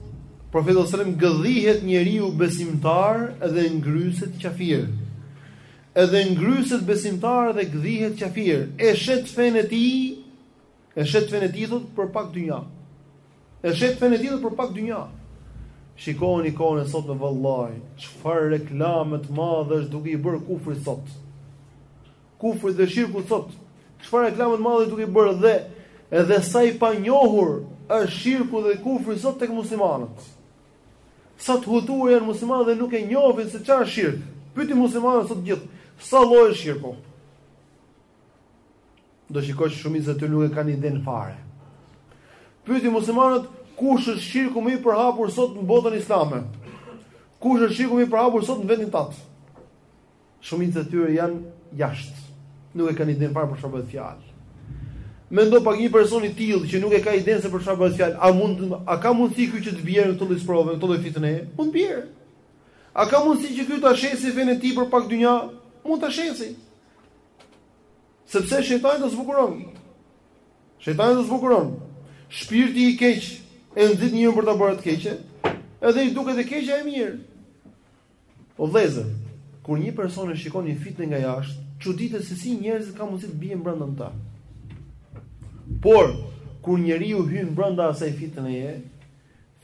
Profeti sallallahu alajhi wasallam gdhihet njeriu besimtar edhe ngryset qafir. Edhe ngryset besimtar dhe gdhihet qafir. E shet fenë e tij E shet fenë e tij për pak dynja. E shet fenë e tij për pak dynja. Shikoni kohën e sotme vëlla, çfarë reklame të madhe është duke iu bërë kufrit sot. Kufri dhe shirku sot, çfarë reklame të madhe duke iu bërë dhe edhe sa i panjohur është shirku dhe kufri sot tek muslimanët. Sa të hutuar janë muslimanët dhe nuk e njohin se çfarë është shirku. Pyeti muslimanët sot gjithë, sa lloje shirku? Do shikosh që shumica e tyre nuk e kanë idenë fare. Pyeti muslimanët, kush është shirku më i përhapur sot në botën islame? Kush është shirku më i përhapur sot në vendin tonë? Shumica e tyre janë jashtë. Nuk e kanë idenë fare për çfarë bëhet fjalë. Mendo pak një person i tillë që nuk e ka idenë se për çfarë bëhet fjalë, a mund a ka mundësi ky që të bjerë në këtë lloj sprove, në këtë lloj fitne? Mund të bjerë. A ka mundësi që ky ta shesi fenë e tij për pak dynja? Mund ta shesi. Sepse shejtani ta zbukuron. Shejtani ta zbukuron. Shpirti i keq e nxit njeriun për ta bërë të keqen, edhe i duket e keqja e mirë. O vëllezër, kur një person e shikon një fitne nga jashtë, çuditet se si njerëzit kanë mundësi të bien brenda në ta. Por kur njeriu hyn brenda asaj fitneje,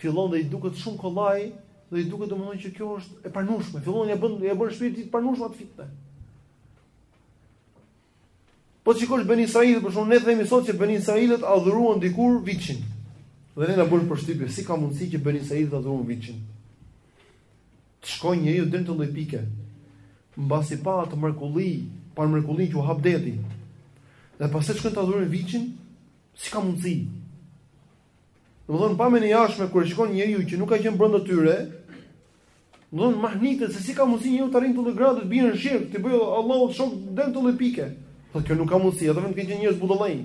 Fillon dhe i duket shumë kollaj dhe i duket domethënë që kjo është e pranueshme. Fillon ja bën ja bën shpirtin të pranueshme atë fitne. Po sikur Beni Israilët, për shembull ne themi sot që Beni Israilët adhuruan dikur viçin. Dhe ne na bën përshtypje si ka mundësi që Beni Israilët adhuruan viçin. Të shkojë njeriu deri në atë lloj pike. Mbasi pa atë mrekulli, pa mrekullinë që u hap deti. Dhe pastaj shkojnë të adhurojnë viçin, si ka mundësi? Domthon pamjen e jashtme kur e shikon njeriu që nuk ka qenë brenda tyre, domthon mahnitet se si ka mundsi njeriu të arrijë atë lloj grade të bjerë në shirk, t'i bëjë Allahut shok deri në atë lloj pike. Po kjo nuk ka mundsi, ato vetëm kanë qenë njerëz budallënj.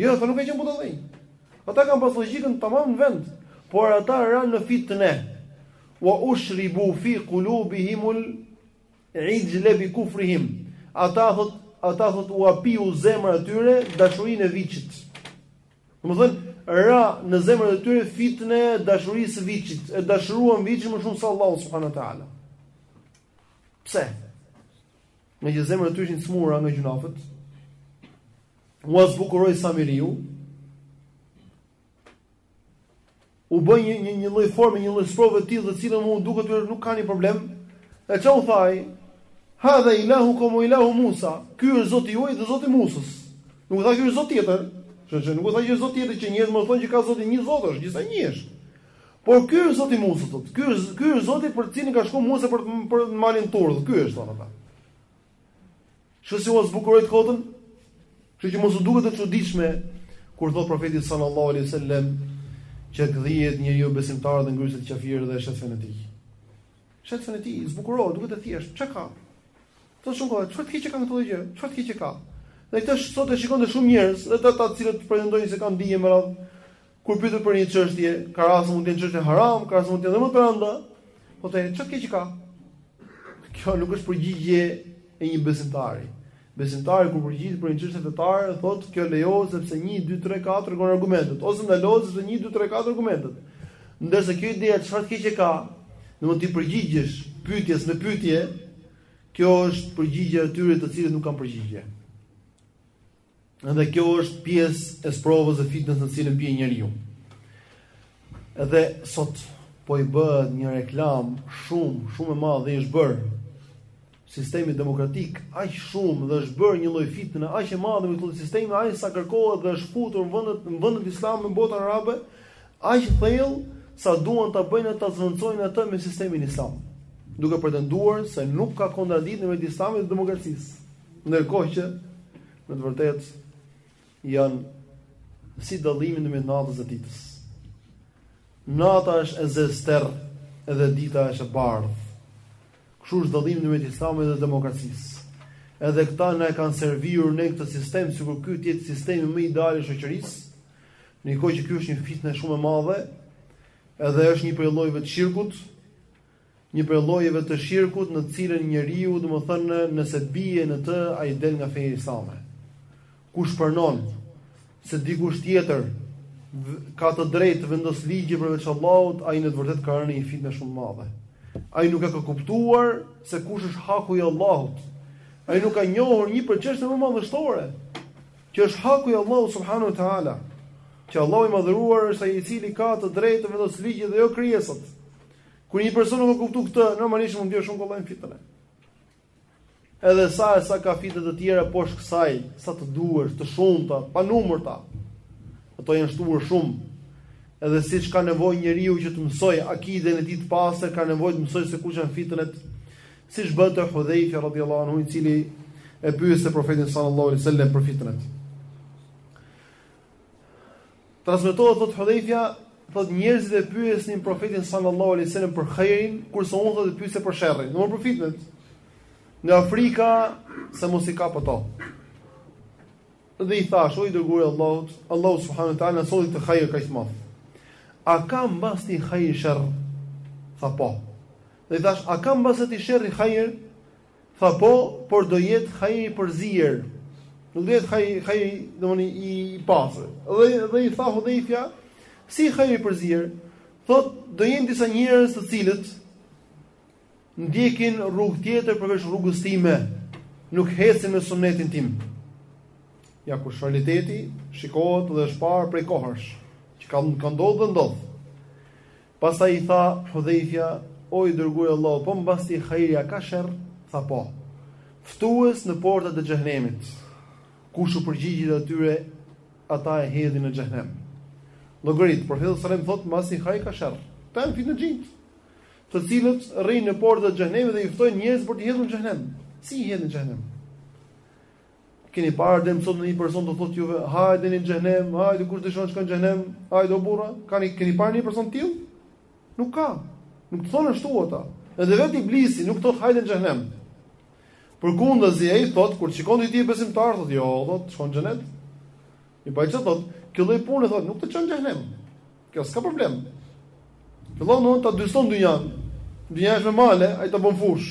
Jo, ato nuk kanë qenë budallenj. Ata kanë pas logjikën tamam në vend, por ata ranë në fitne. Wa ushribu fi qulubihim al-ijla bi kufrihim. Ata thot, ata thot ua piu zemra e tyre dashurinë e viçit. Domethënë, ra në zemrat e tyre fitneja e dashurisë së viçit, e dashuruan viçin më shumë se Allahu subhanahu wa taala. Pse? Ngaqë zemrat e tyre ishin të smura nga gjynahet. Ua zbukuroi Samiriu. U bë një një një lloj forme, një lloj sprove të tillë, të cilën u dukej atyre nuk ka ndonjë problem. E ça u tha ai, "Hadha ilahukum wa ilahu Musa." Ky është Zoti juaj dhe Zoti i Musës. Nuk tha ky është Zot tjetër. Sepse nuk u tha që është Zot tjetër që njerëzit mos thonë që ka Zoti një Zot është, gjithsej një është. Por ky është Zoti i Musës, thotë. Ky është ky është Zoti për të cilin ka shkuar Musa për për në malin Tur, ky është thonë ata. Kështu si ua zbukuroi të kotën, kështu që mos u duket e çuditshme kur thot profeti sallallahu alaihi wasallam që gdhihet njeriu besimtar dhe ngryset qafir dhe shet fenë e tij. Shet fenë e tij, i zbukurohet, duket e thjeshtë, çka ka? Të shumë kohë, çfarë të keqe ka në këtë gjë? Çfarë të keqe ka? Dhe këtë sot e shikon te shumë njerëz, dhe ata të cilët pretendojnë se kanë dije me radhë, Kur i pyet për një çështje, ka raste mund të jetë çështje haram, ka raste mund të jenë më të rënda, po thonë ça të keqe ka. Kjo nuk është përgjigje e një besimtari. Besimtari kur përgjigjet për një çështje fetare, thotë kjo lejohet sepse 1 2 3 4 tregon argumentet, ose ndalohet sepse 1 2 3 4 argumentet. Ndërsa kjo ide çfarë të keqe ka, domethënë t'i përgjigjesh pyetjes me pyetje, kjo është përgjigje e atyre të cilët nuk kanë përgjigje. Dhe kjo është pjesë e sprovës dhe fitnes në të cilën bie njeriu. Dhe sot po i bëhet një reklam shumë, shumë e madhe i është bërë sistemit demokratik aq shumë dhe është bërë një lloj fitne aq e madhe me këtë sistem aq sa kërkohet dhe është futur në vendet në vendet islame në botën arabe aq thell sa duan ta bëjnë ta zvendësojnë atë me sistemin islam duke pretenduar se nuk ka kontradiktë në mes islamit dhe demokracisë Ndërkohë që në të vërtetë janë si dallimi ndërmjet natës dhe ditës. Nata është e zezë edhe dita është e bardhë. Kështu është dallimi ndërmjet Islamit dhe demokracisë. Edhe këta na e kanë servirur ne këtë sistem sikur ky të jetë sistemi më ideal i shoqërisë. Ndërkohë që ky është një fitne shumë e madhe, edhe është një prej llojeve të shirkut, një prej llojeve të shirkut në të cilën njeriu, domethënë, nëse bie në të, ai del nga feja islame. Kush pranon se dikush tjetër ka të drejtë të vendos ligje përveç Allahut, ai në të vërtetë ka rënë në një fitne shumë të madhe. Ai nuk e ka kuptuar se kush është haku i Allahut. Ai nuk ka njohur një prej çështjeve më madhështore, që është haku i Allahut subhanehu ue teala. Që Allahu i madhëruar është ai i cili ka të drejtë të vendos ligje dhe jo krijesat. Kur një person nuk e kupton këtë, normalisht mund të jesh shumë kollaj në fitne. Edhe sa e sa ka fitne të tjera poshtë kësaj, sa të duash, të shumta, panumërta. Ato janë shtuar shumë. Edhe siç ka nevojë njeriu që të mësoj akiden e tij të pastër, ka nevojë të mësoj se kush janë fitnet. Siç bënte Hudhejfja radhiyallahu anhu, i cili e pyeste profetin sallallahu alaihi wasallam për fitnet. Transmetohet thotë Hudhejfja, thotë njerëzit e pyesnin profetin sallallahu alaihi wasallam për hajrin, kurse unë thotë e pyesja për sherrin. Domethënë për fitnet. Nga frika se mos më kapin ato. Dhe i thash, o i dërguari i Allahut, Allahu subhanahu wa taala solli këtë hajr kaq të madh. A ka mbas këtij hajri sherr? Tha po. Dhe i thash, a ka mbas këtij sherri hajr? Tha po, por do jetë hajr i përzier. Nuk do jetë hajr i, i pastër. Dhe dhe i tha Hudhejfja, si hajr i përzier? Thot, do jenë disa njerëz të cilët ndjekin rrugë tjetër përveç rrugës time, nuk hecin në sunetin tim. Ja ku është realiteti shikohet dhe është parë prej kohësh, që ka ka ndodhur dhe ndodh. Pastaj i tha Hudhejfja, o i dërguar i Allahut, po mbas këtij hajri a ka sherr? Tha po. Ftues në portat e xhehenemit. Kush u përgjigjet atyre, ata e hedhin në xhehenem. Llogarit, profeti sallallahu alajhi wasallam thotë mbas këtij hajri ka sherr. Këta janë fitnexhinjtë, të cilët rrinë në portat e xhehenemit dhe i ftojnë njerëz për t'i hedhur në xhehenem. Si i hedhin në xhehenem? Keni parë deri më sot ndonjë person të thotë juve, hajde në xhehenem, hajde kush dëshon të shkon në xhehenem, hajde o burra, kani keni parë një person të tillë? Nuk ka. Nuk të thonë ashtu ata. Edhe vetë iblisi nuk thotë hajde në xhehenem. Përkundrazi ai thotë kur shikon që ti je besimtar thotë jo, thotë shkon në xhenet. I pa çfarë thotë, kjo lloj pune thotë nuk të çon në xhehenem. Kjo s'ka problem. Fillon të ta dyson dynjan. Dynja është normale, ai ta bën fush.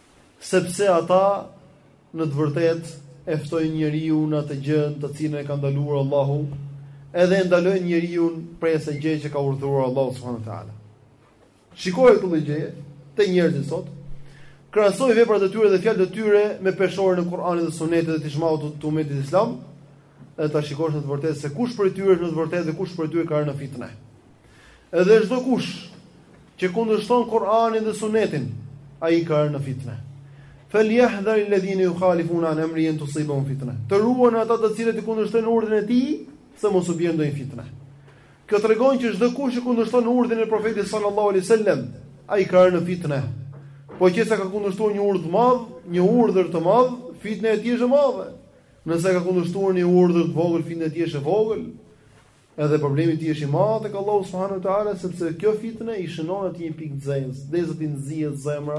sepse ata në të vërtetë e ftojnë njeriun në atë gjë të cilën e ka ndaluar Allahu, edhe e ndalojnë njeriun prej asaj gjëje që ka urdhëruar Allahu subhanahu wa taala. Shikoje këtë lloj gjëje te njerëzit sot, krahasoji veprat e tyre dhe fjalët e tyre me peshoren e Kur'anit dhe Sunetit dhe të ixhmaut të umetit islam, dhe ta shikosh në të vërtetë se kush prej tyre është në të vërtetë dhe kush prej tyre ka rënë në fitne. Edhe çdo kush që kundërshton Kur'anin dhe Sunetin, ai ka rënë në fitne. Fal yahdhar alladhina yukhalifuna an amrihi an tusibahum fitna. Të ruhen ata të cilët i kundërshtojnë urdhrin e tij, se mos u bjerë ndonjë fitne. Kjo tregon që çdo kush që kundërshton urdhrin e profetit sallallahu alaihi wasallam, ai ka rënë në fitne. Po qe se ka kundërshtuar një urdhë të madh, një urdhër të madh, fitneja e tij është e madhe. Nëse ka kundërshtuar një urdhër të vogël, fitneja e tij është e vogël. Edhe problemi i tij është i madh tek Allahu subhanahu wa taala sepse kjo fitne i shënon atij një pikë të zezë, derisa t'i nxihet zemra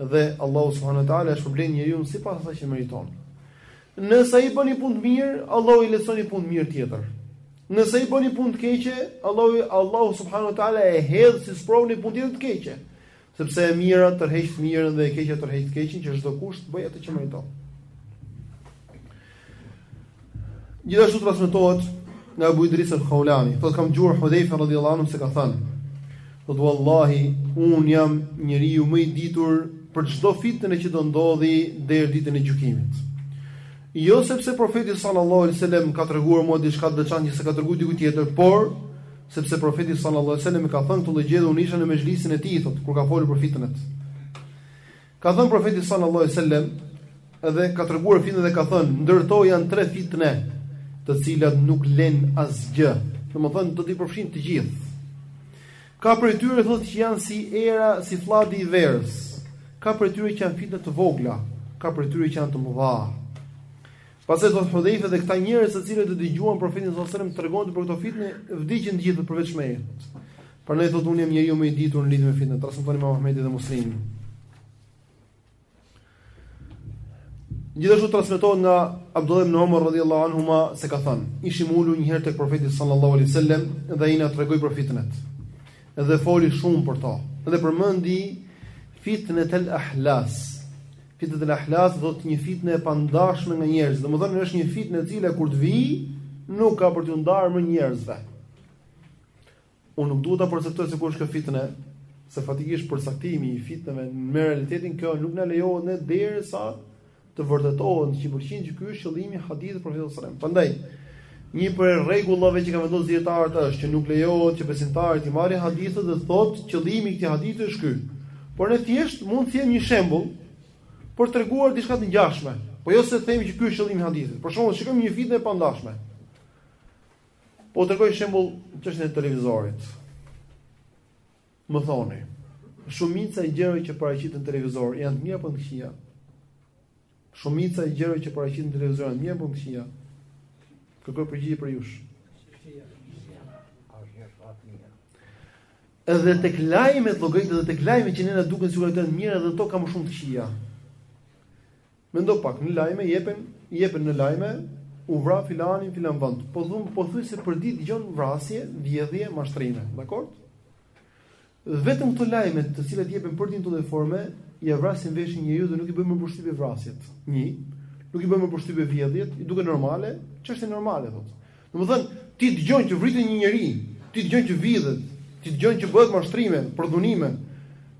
dhe Allahu subhanahu wa taala e shpërblen njeriun sipas asaj që meriton. Nëse ai bën një punë të mirë, Allahu i lehtëson një punë të mirë tjetër. Nëse ai bën një punë të keqe, Allahu Allahu subhanahu wa taala e hedh si sprovë një punë tjetër të keqe. Sepse e mira tërheq të mirën dhe e keqja tërheq të keqen, që çdokush të bëjë atë që meriton. Gjithashtu transmetohet nga Abu Idris al-Khawlani, thotë kam dëgjuar Hudhayfa radhiyallahu anhu se ka thënë: "Po wallahi, un jam njeriu më i ditur për çdo fitne që do ndodhi deri ditën e gjykimit." Jo sepse profeti sallallahu alaihi wasallam më ka treguar mua diçka të veçantë që s'e ka treguar dikujt tjetër, por Sepse Profeti sallallahu alejhi ve sellem ka thënë këtë lloj gjë dhe unë isha në mexhlisin e tij, thotë, kur ka folur për fitnet. Ka thënë Profeti sallallahu alejhi ve sellem dhe ka treguar fitnet dhe ka thënë, ndër to janë tre fitne, të cilat nuk lënë asgjë. Domethënë do t'i përfshin të gjithë. Ka prej tyre thotë që janë si era, si flladi i verës. Ka prej tyre që janë fitne të vogla, ka prej tyre që janë të mëdha. Pastaj thotë Hudhaifa dhe këta njerëz të cilët e dëgjuan profetin sallallahu alajhi wasallam tregonte për këto fitne, vdiqën të gjithë përveç meje. Prandaj thotë unë jam njeriu më i ditur në lidhje me fitnet, transmeton Imam Ahmedi dhe Muslimi. Gjithashtu transmetohet nga Abdullah ibn Umar radhiyallahu anhuma se ka thënë: Ishim ulur një herë tek profeti sallallahu alajhi wasallam dhe ai na tregoi për fitnet. Dhe foli shumë për to. Dhe përmendi fitnat al-ahlas, Fitnet el ahlas do të thotë një fitne e pandashme nga njerëzit. Domethënë është një fitne e cila kur të vijë nuk ka për t'iu ndarë më njerëzve. Unë nuk duhet ta perceptoj se kur është kjo fitne, se faktikisht përcaktimi i fitneve me realitetin kjo nuk na lejohet ne derisa të vërtetohet 100% që ky është qëllimi i hadithit të profetit sallallahu alajhi wasallam. Prandaj Një prej rregullave që kanë vendosur dijetarët është që nuk lejohet që besimtarët t'i marrin hadithet dhe të thotë qëllimi i këtij hadithi është ky. Por ne thjesht mund të sjellim një shembull për të treguar diçka të ngjashme, por jo se të themi që ky është qëllimi i hadithit. Për shembull, shikojmë një fitnë e pandashme. Po tregoj shembull çështjen e televizorit. Më thoni, shumica e gjërave që paraqiten në televizor janë të mira apo të këqija? Shumica e gjërave që paraqiten në televizor janë të mira apo të këqija? Kërkoj përgjigje prej jush. Edhe tek lajmet llogarit dhe tek lajmet që ne na duken sikur janë të mira, edhe në to ka më shumë të këqija. Mendo pak, në lajme jepen, jepen në lajme u vra filani në filan vend. Pothuajse për ditë dëgjon vrasje, vjedhje, mashtrime, dakord? Dhe vetëm këto lajme të cilat jepen përditë në këto lloj forme, ia vrasin veshin njeriut dhe nuk i bëjnë më përshtypje vrasjet. Një, nuk i bëjnë më përshtypje vjedhjet, i duken normale, çështje normale thotë. Domethënë, ti dëgjon që vritet një njeri, ti dëgjon që vidhet, ti dëgjon që bëhet mashtrime, përdhunime.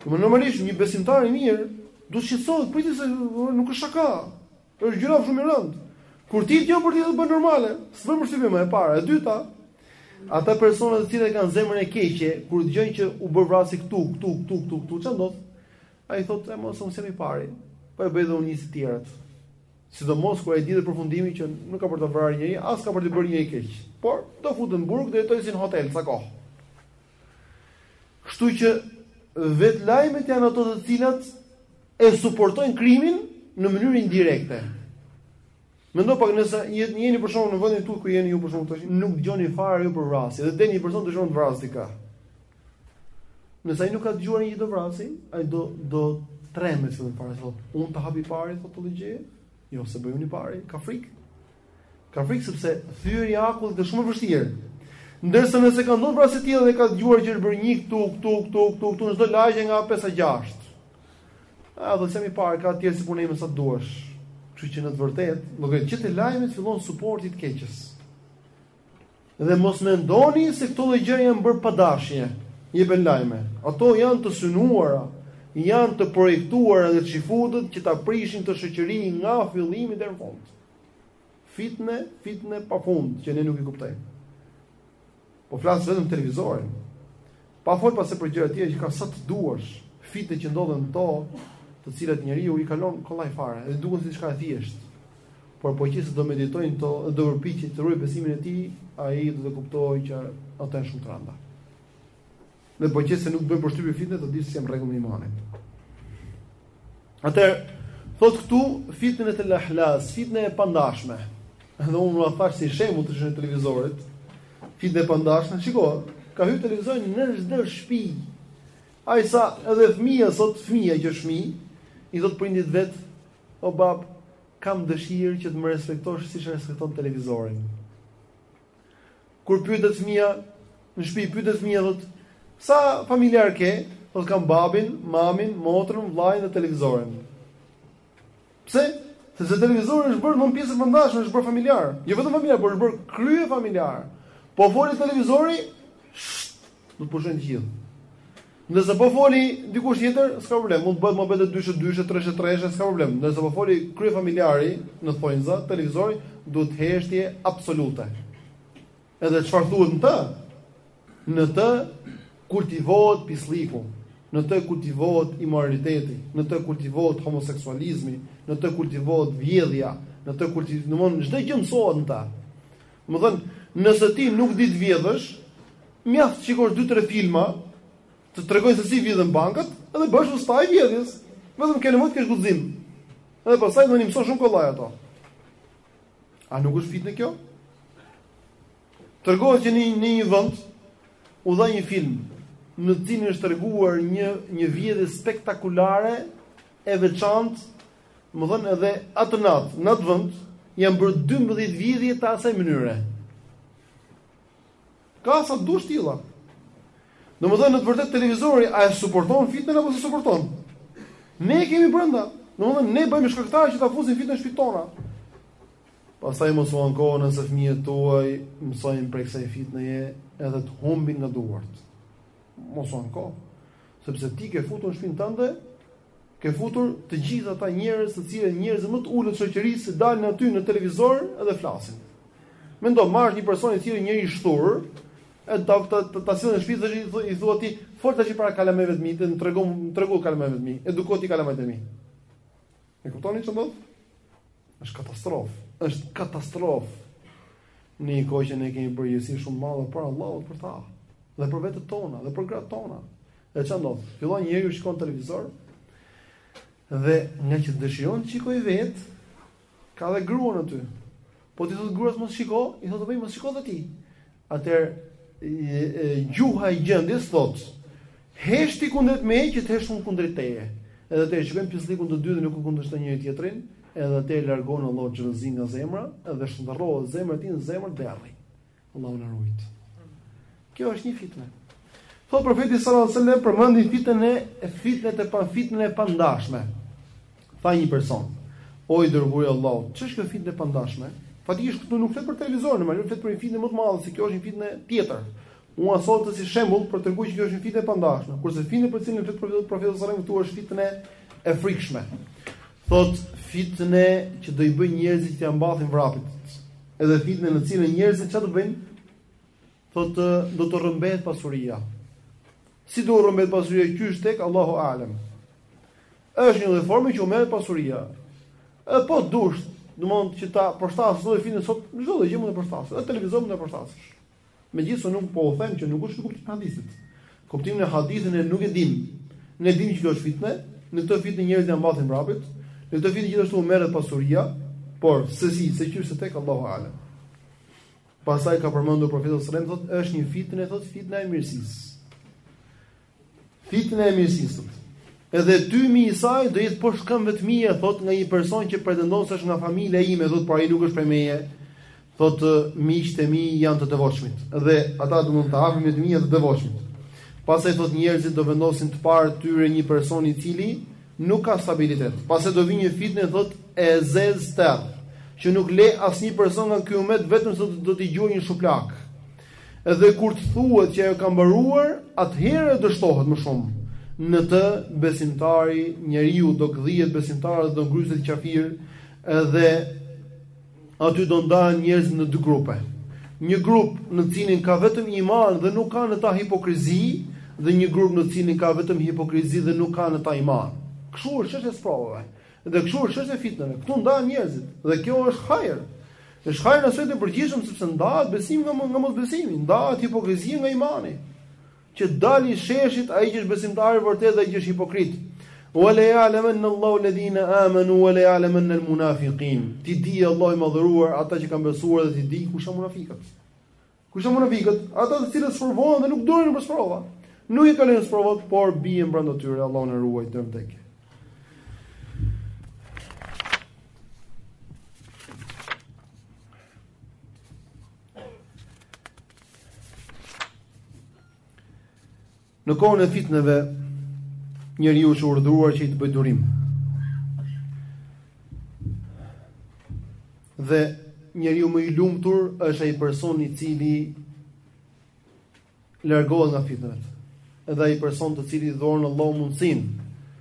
Domethënë normalisht një besimtar i mirë duhet të shqetësohet, për to se nuk është shaka. Është gjë shumë e rëndë. Kur ti dëgjon për ditë të bëhet normale, s'të bën përshtypje më e para, e dyta, ata persona të cilët kanë zemrën e keqe, kur dëgjojnë që u bë vrasje këtu, këtu, këtu, këtu, këtu, ça ndodh? Ai thotë, "Ai po unë s'jam i pari." Po e bëj dhe unë një si të tjerët. Sidomos kur ai di që në përfundim që nuk ka për ta vrarë njeri, as ka për t'i bërë gjë të keqe. Por do futet në burg, do jetojë si në hotel ca kohë. Kështu që vetë lajmet janë ato të cilat e suportojnë krimin në mënyrë indirekte. Mendo pak nëse jeni jeni për shembull në vendin tuaj ku jeni ju për shembull tash, nuk dëgjoni fare ju për vrasje. Dhe ndonjë një person dëshiron të vrasë dikë. Nëse ai nuk ka dëgjuar një të vrasë, ai do do trembet se do jetë i pari thotë, unë ta hap i pari thotë këtë gjë. Jo, s'e bëj unë i pari, ka frikë. Ka frikë sepse thyerja e akullit është shumë e vështirë. Ndërsa nëse ka ndodhur vrasje të tilla dhe ka dëgjuar që është bërë një këtu, këtu, këtu, këtu, këtu në çdo lagje nga 5 a 6. A thotë s'jam i pari ka të tjerë si puna ime sa duash. Kështu që në të vërtetë, nga dëgjimi i lajmit fillon suporti i të keqes. Dhe mos mendoni se këto lloj gjëra janë bërë pa dashje. Jepen lajme. Ato janë të synuara, janë të projektuara nga çifutët që ta prishin shoqërinë nga fillimi deri në fund. Fitne, fitne pa fund që ne nuk i kuptojmë. Po flas vetëm televizorin. Pa folur pastaj për gjëra të tjera që ka sa të duash, fitne që ndodhen në to, të cilat njeriu i kalon kollaj fare, dhe i duken si diçka e thjeshtë. Por po qe se do meditojë në to, do përpiqet të ruajë besimin e tij, ai do ta kuptojë që ato janë shumë të rënda. Dhe po qe se nuk bën më përshtypje fitne, do dish se s'jam rregull me imanin. Atë thot këtu fitnën e të ahlas, fitnë e pandashme. Dhe unë ua thash si shembull të qenë televizorit. Fitnë e pandashme, shiko, ka hyrë televizori në çdo shtëpi. Ai sa edhe fëmia sot fëmia që është fëmijë, i thot prindit vet, o bab, kam dëshirë që të më respektosh siç respekton televizorin. Kur pyetet fëmija në shtëpi, pyetet fëmija thotë, "Sa familjar ke?" Thotë, "Kam babin, mamin, motrën, vëllain dhe televizorin." Pse? Sepse televizori është bërë një pjesë e pandashme, është bërë familjar. Jo vetëm familjar, por është bërë krye familjar. Po foli televizori, Do të pushojnë të gjithë. Ndërsa po foli dikush tjetër, s'ka problem, mund të bëhet muhabete dyshë dyshë, treshë treshë, s'ka problem. Ndërsa po foli krye familjari në thonjza, televizori, duhet heshtje absolute. Edhe çfarë thuhet në të? Në të kultivohet pislliku, në të kultivohet imoraliteti, në të kultivohet homoseksualizmi, në të kultivohet vjedhja, në të kultivohet, domethënë çdo gjë mësohet në të. Domethënë, nëse ti nuk di të vjedhësh, mjaft të shikosh dy tre filma të tregojnë se si vidhen bankat, edhe bëhesh usta i vjedhjes. Vetëm ke nevojë të kesh guxim. Edhe pastaj do t'i mësosh shumë kollaj ato. A nuk është fitnë kjo? Tregohet që në një, një vend u dha një film në të cilin është treguar një një vjedhje spektakulare e veçantë Domethënë edhe atë natë, në atë vend janë bërë 12 vjedhje të asaj mënyre. Ka sa dush të tilla. Domethënë në të vërtetë televizori a e suporton fitnën apo s'e suporton? Ne e kemi brenda. Domethënë ne bëhemi shkaktar që ta fusim fitnën në shtëpitë tona. Pastaj mos u ankoni nëse fëmijët tuaj mësojnë prej kësaj fitneje edhe të humbin nga duart. Mos u anko, sepse ti ke futur në shpinë tënde Ke futur të gjithë ata njerëz të cilët njerëzit më të ulët të shoqërisë dalin aty në televizor dhe flasin. Mendo, marrësh një person i cili njeri i shthurur, e ta ta ta, ta sjellin në shtëpi dhe i thua i thua ti, fol tash para kalamajve të mi, të trego trego kalamajve të mi, eduko ti kalamajtë e mi. E kuptoni çfarë thotë? Është katastrofë, është katastrofë. Në një kohë që ne kemi përgjegjësi shumë madhe para Allahut, për ta, dhe për vetet tona, dhe për gratë tona. E çfarë ndodh. Fillon njeriu shikon televizor dhe nga që dëshiron të shikojë vet, ka dhe gruan aty. Po t'i thotë gruas mos shiko, i thotë po mos shiko dhe ti. Atëherë gjuha e gjendjes thotë hesht ti kundrejt meje që të heshtë unë kundrejt teje. Edhe e shikojnë pisllëkun të dy dhe nuk kundërshton njëri tjetrin, edhe e largon Allah xhelozinë nga zemra, edhe shndërrohet zemra e tij në zemër derri. Allahu na ruajt. Kjo është një fitnë. Po, profeti sallallahu alajhi wasallam përmendi fitnën e e fitnën e pa fitnën e pandashme. Tha një person: "O i dërguari i Allahut, ç'është kjo fitnë e pandashme?" Faktikisht këtu nuk flet për televizorin, por flet për një fitnë më të madhe se kjo është një fitnë tjetër. Unë e solla si shembull për të treguar që kjo është një fitnë e pandashme, kurse fitna për cilën flet profeti sallallahu alajhi wasallam këtu është fitnë e frikshme. Thotë fitne që do i bëjnë njerëzit që t'ia mbathin vrapit. Edhe fitne në cilën njerëzit çfarë do bëjnë? Thotë do t'u rrëmbehet pasuria. Si do u rrëmbehet pasuria qysh tek Allahu Alem. Është një formë që u merret pasuria. Edhe po deshe, domethënë që ta përshtasësh çdo fitne sot, çdo gjë mund ta përshtasësh. Edhe televizorin mund ta përshtasësh. Megjithëse nuk po u them që nuk është kuptim i hadithit. Kuptimin e hadithit ne nuk e dimë. Ne dimë që kjo është fitnë, në këtë fitnë njerëzit ia mbathin vrapit, në këtë fitnë gjithashtu merret pasuria, por sesi, se qysh se tek Allahu alem. Pastaj ka përmendur profeti sallallahu alajhi wasallam thotë është një fitnë, thotë fitna e mirësisë. Fitna e mirësisë. Edhe tymi i saj do jetë poshtë këmbëve të mia, thot nga një person që pretendon se është nga familja ime, thot por ai nuk është prej meje. Thot miqtë e mi janë të devotshmit dhe ata domethënë të afërmit e mi janë të devotshmit. Pastaj thot njerëzit do vendosin të parë të tyre një person i cili nuk ka stabilitet. Pastaj do vijë një fitnë thot e zezë terr, që nuk lë asnjë person nga ky umet vetëm se do t'i gjuajë një shuplakë. Dhe kur të thuhet që ajo ka mbaruar, atëherë do shtohet më shumë. Në të, besimtari, njeriu, do gdhihet besimtar e do ngryset qafir, dhe aty do ndahen njerëzit në dy grupe. Një grup në cilin ka vetëm iman dhe nuk ka në ta hipokrizi, dhe një grup në cilin ka vetëm hipokrizi dhe nuk ka në ta iman. Kështu është çështja e sprovave. Dhe kështu është çështja e fitneve. Këtu ndahen njerëzit dhe kjo është hajër. Është hajër në aspektin e përgjithshëm sepse ndahet besimi nga nga mosbesimi, ndahet hipokrizia nga imani. Që dalin sheshit ai që është besimtar i vërtetë dhe ai që është hipokrit. Wa la ya'lamanna Allahu alladhina amanu wa la ya'lamanna almunafiqin. T'i dijë Allahu i madhëruar ata që kanë besuar dhe t'i dijë kush janë munafiqët. Kush janë munafiqët? Ata të cilët sprovohen dhe nuk durojnë për sprova. Nuk i kalojnë sprovat, por bien brenda tyre, Allahu na ruajtë deri në vdekje. Në kohën e fitnëve, njeriu është urdhëruar që ai të bëjë durim. Dhe njeriu më i lumtur është ai person i cili largohet nga fitnet. Edhe ai person të cilit i dhuron Allahu mundësinë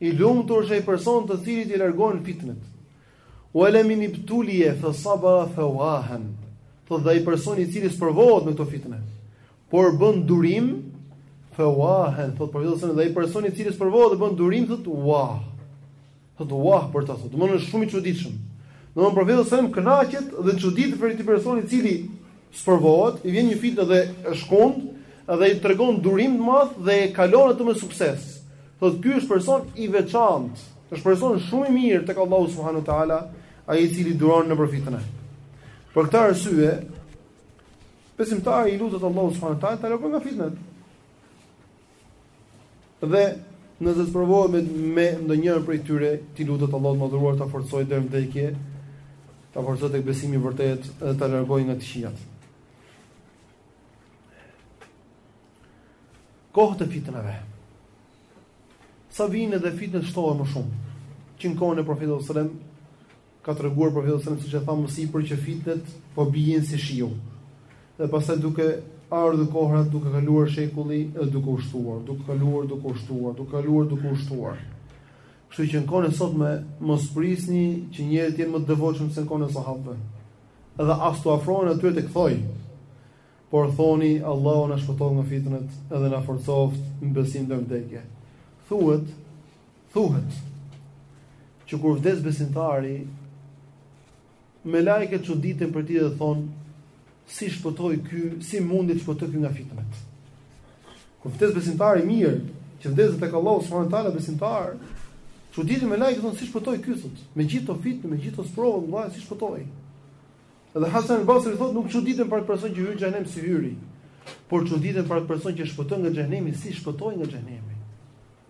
I lumtur është ai person të cilit i largohen fitnet. Wa lam in ibtuliya fa sabara fawahan. Thot dhe ai person i cili sprovohet në këto fitne, por bën durim fawahan, thot profeti sallallahu alaihi wasallam dhe ai person i cili sprovohet dhe bën durim thot wah. Thot wah për të thot, domthonë është shumë i çuditshëm. Domthonë profeti sallallahu alaihi wasallam kënaqet dhe çuditet për këtë person i cili sprovohet, i vjen një fitnë dhe e shkund dhe i tregon durim të madh dhe e kalon atë me sukses. Thotë ky është person i veçantë, është person shumë i mirë tek Allahu subhanahu wa taala, ai i cili duron nëpër fitne. Për këtë arsye, besimtari i lutet Allahut subhanahu wa taala ta largojë nga fitnet. Dhe nëse sprovohet me, me ndonjërën prej tyre, t'i lutet Allahut të madhëruar ta forcojë deri në vdekje, ta forcojë tek besimi i vërtetë dhe ta largojë nga të këqijat. Kohët e fitneve. Sa vijnë dhe fitnet shtohen më shumë. Që në kohën e profetit sallallahu ka treguar profeti sallallahu alajhi wasallam siç e thamë më sipër që fitnet po bien si shiu. Dhe pastaj duke ardhur kohërat, duke kaluar shekulli dhe duke u shtuar, duke kaluar, duke u shtuar, duke kaluar, duke u shtuar. Kështu që në kohën e sotme mos prisni që njerëzit të jenë më të devotshëm se në kohën e sahabëve. Edhe as t'u afrohen atyre të them. Por thoni Allahu na shpëtoftë nga fitnet edhe na forcoftë në besim deri në vdekje. Thuhet Thuhet që kur vdes besimtari, melaiket çuditen për të dhe thonë, si shpëtoi ky, si mundi të shpëtojë ky nga fitnet. Kur vdes besimtari i mirë, që vdes dhe takon Allahun subhanahu wa taala besimtar, çuditen melaiket thonë, si shpëtoi ky, thot, me gjithë këto fitne, me gjithë këto sprova, si shpëtoi. Edhe Hasan el Basri thotë, nuk çuditem për atë person që hyn në xhehenem si hyri, por çuditem për atë person që shpëtoi nga xhehenemi, si shpëtoi nga xhehenemi.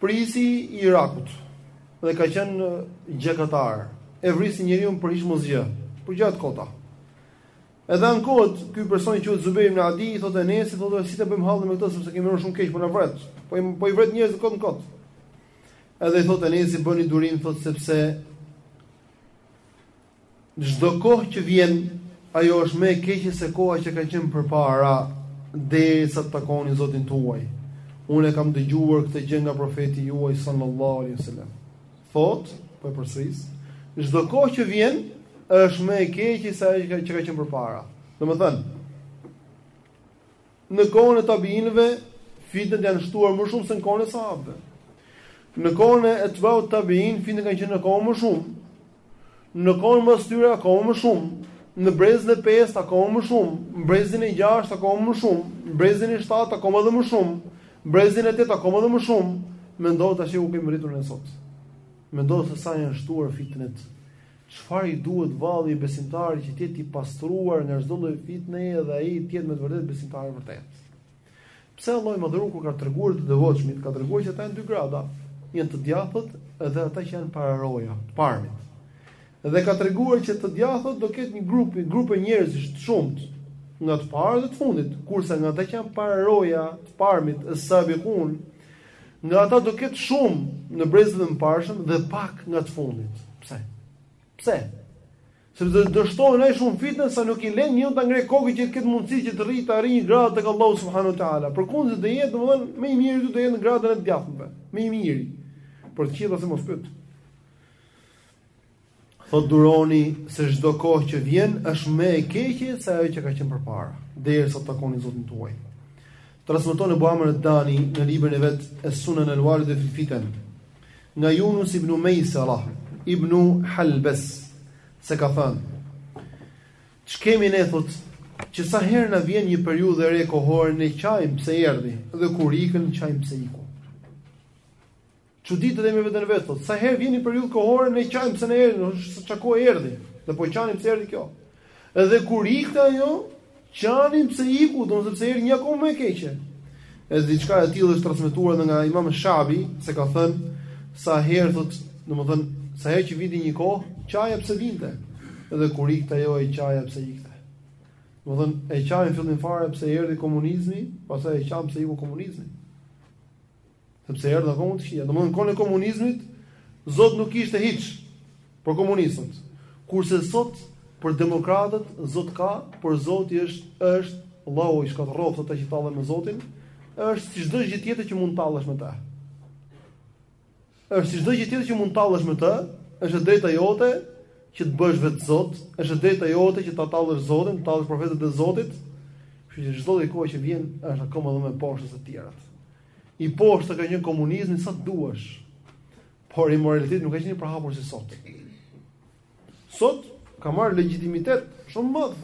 Prijësi i Irakut dhe ka qenë gjakatar. E vriste njeriun për hiç mos gjë, për gjëra të kota. Edhe ankohet ky person që quhet Zubair ibn Adi, i thotë Enesit, thotë si t'ia bëjmë hallin me këtë sepse kemi rënë shumë keq, po na vret. Po i po i vret njerëz kot më kot. Edhe i thotë Enesi bëni durim thotë sepse Çdo kohë që vjen, ajo është më e keqe se koha që ka qenë përpara, derisa të takoni Zotin tuaj. Unë e kam dëgjuar këtë gjë nga profeti juaj sallallahu alaihi wasallam. Thot, po e përsëris, çdo kohë që vjen është më e keqe se ajo që ka qenë përpara. Domethënë, Në kohën e tabiinëve fitnet janë shtuar më shumë se në kohën e sahabëve. Në kohën e Etbaut Tabiin fitnet kanë qenë akoma më shumë. Në kohën mas tyre akoma më shumë. Në brezin e 5 akoma më shumë, në brezin e 6 akoma më shumë, në brezin e 7 akoma edhe më shumë, në brezin e 8 akoma edhe më shumë. Mendo tash ku kemi rritë ne sot. Mendo se sa janë shtuar fitnet. Çfarë i duhet vallë besimtarit që të jetë i pastruar nga çdo lloj fitneje dhe ai të jetë me të vërtetë besimtar i vërtetë? Pse Allahu i Madhëruar kur ka treguar të devotshmit, ka treguar që ata janë dy grada, janë të djathtët dhe ata që janë pararoja, të parët. Dhe ka treguar që të djathtët do ketë një grup, një grup njerëzish të shumtë nga të parët dhe të fundit, kurse nga ata që janë pararoja, të parët, es-sabiqun, Nga ata do ketë shumë në brezat e mëparshëm dhe pak nga të fundit. Pse? Pse? Sepse do shtohen aq shumë fitnet sa nuk e lënë njeriun ta ngre kokën që të ketë mundësi që të rrijë të arrijë një gradë tek Allahu subhanahu wa taala. Përkundër do jetë domethënë më i miri do të jetë në gradën e të djathtëve, më i miri. Për të tjerat as mos pyet. Thotë Duroni se çdo kohë që vjen është më e keqe se ajo që ka qenë përpara, derisa të takoni Zotin tuaj. Transmeton Ebu Amr ed-Dani në librin e vet es-Sunen el-Uaride fil Fiten. Nga Yunus ibn Maysara ibn Halbes se ka thënë Ç'kemi ne thot që sa herë na vjen një periudhë e re kohore ne qajm pse erdhi dhe kur ikën qajm pse iku. Çuditë dhe me veten vetë thotë, sa herë vjen një periudhë kohore ne qajm pse na erdhi, në çfarë kohë erdhi. Dhe po qanim pse erdhi kjo. Edhe kur ikte ajo, qanim pse iku, domethënë pse erdhi një akoma më e keqe. Edhe diçka e tillë është transmetuar edhe nga Imam Shabi, se ka thënë sa herë thotë, domethënë sa herë që vinte një kohë, qaja pse vinte. Edhe kur ikte ajo e qaja pse ikte. Domethënë e qajm fillim fare pse erdhi komunizmi, pastaj e qajm pse iku komunizmi. Sepse erdhi akoma më e keqja. Domethënë kohën e komunizmit Zot nuk kishte hiç për komunistët. Kurse sot për demokratët Zot ka, por Zoti është është Allahu i shkatërroftë ata që tallen me Zotin, është si çdo gjë tjetër që mund të tallesh me të. Është si çdo gjë tjetër që mund të tallesh me të, është e drejta jote që të bësh vetë Zot, është e drejta jote që ta tallesh Zotin, të tallesh profetët e Zotit. Kështu që çdo lloj kohë që vjen është akoma më e poshtë se të tjerat. I poshtër ka qenë komunizmi sa të duash. Por imoraliteti nuk ka qenë i përhapur si sot. Sot ka marrë legjitimitet shumë të madh.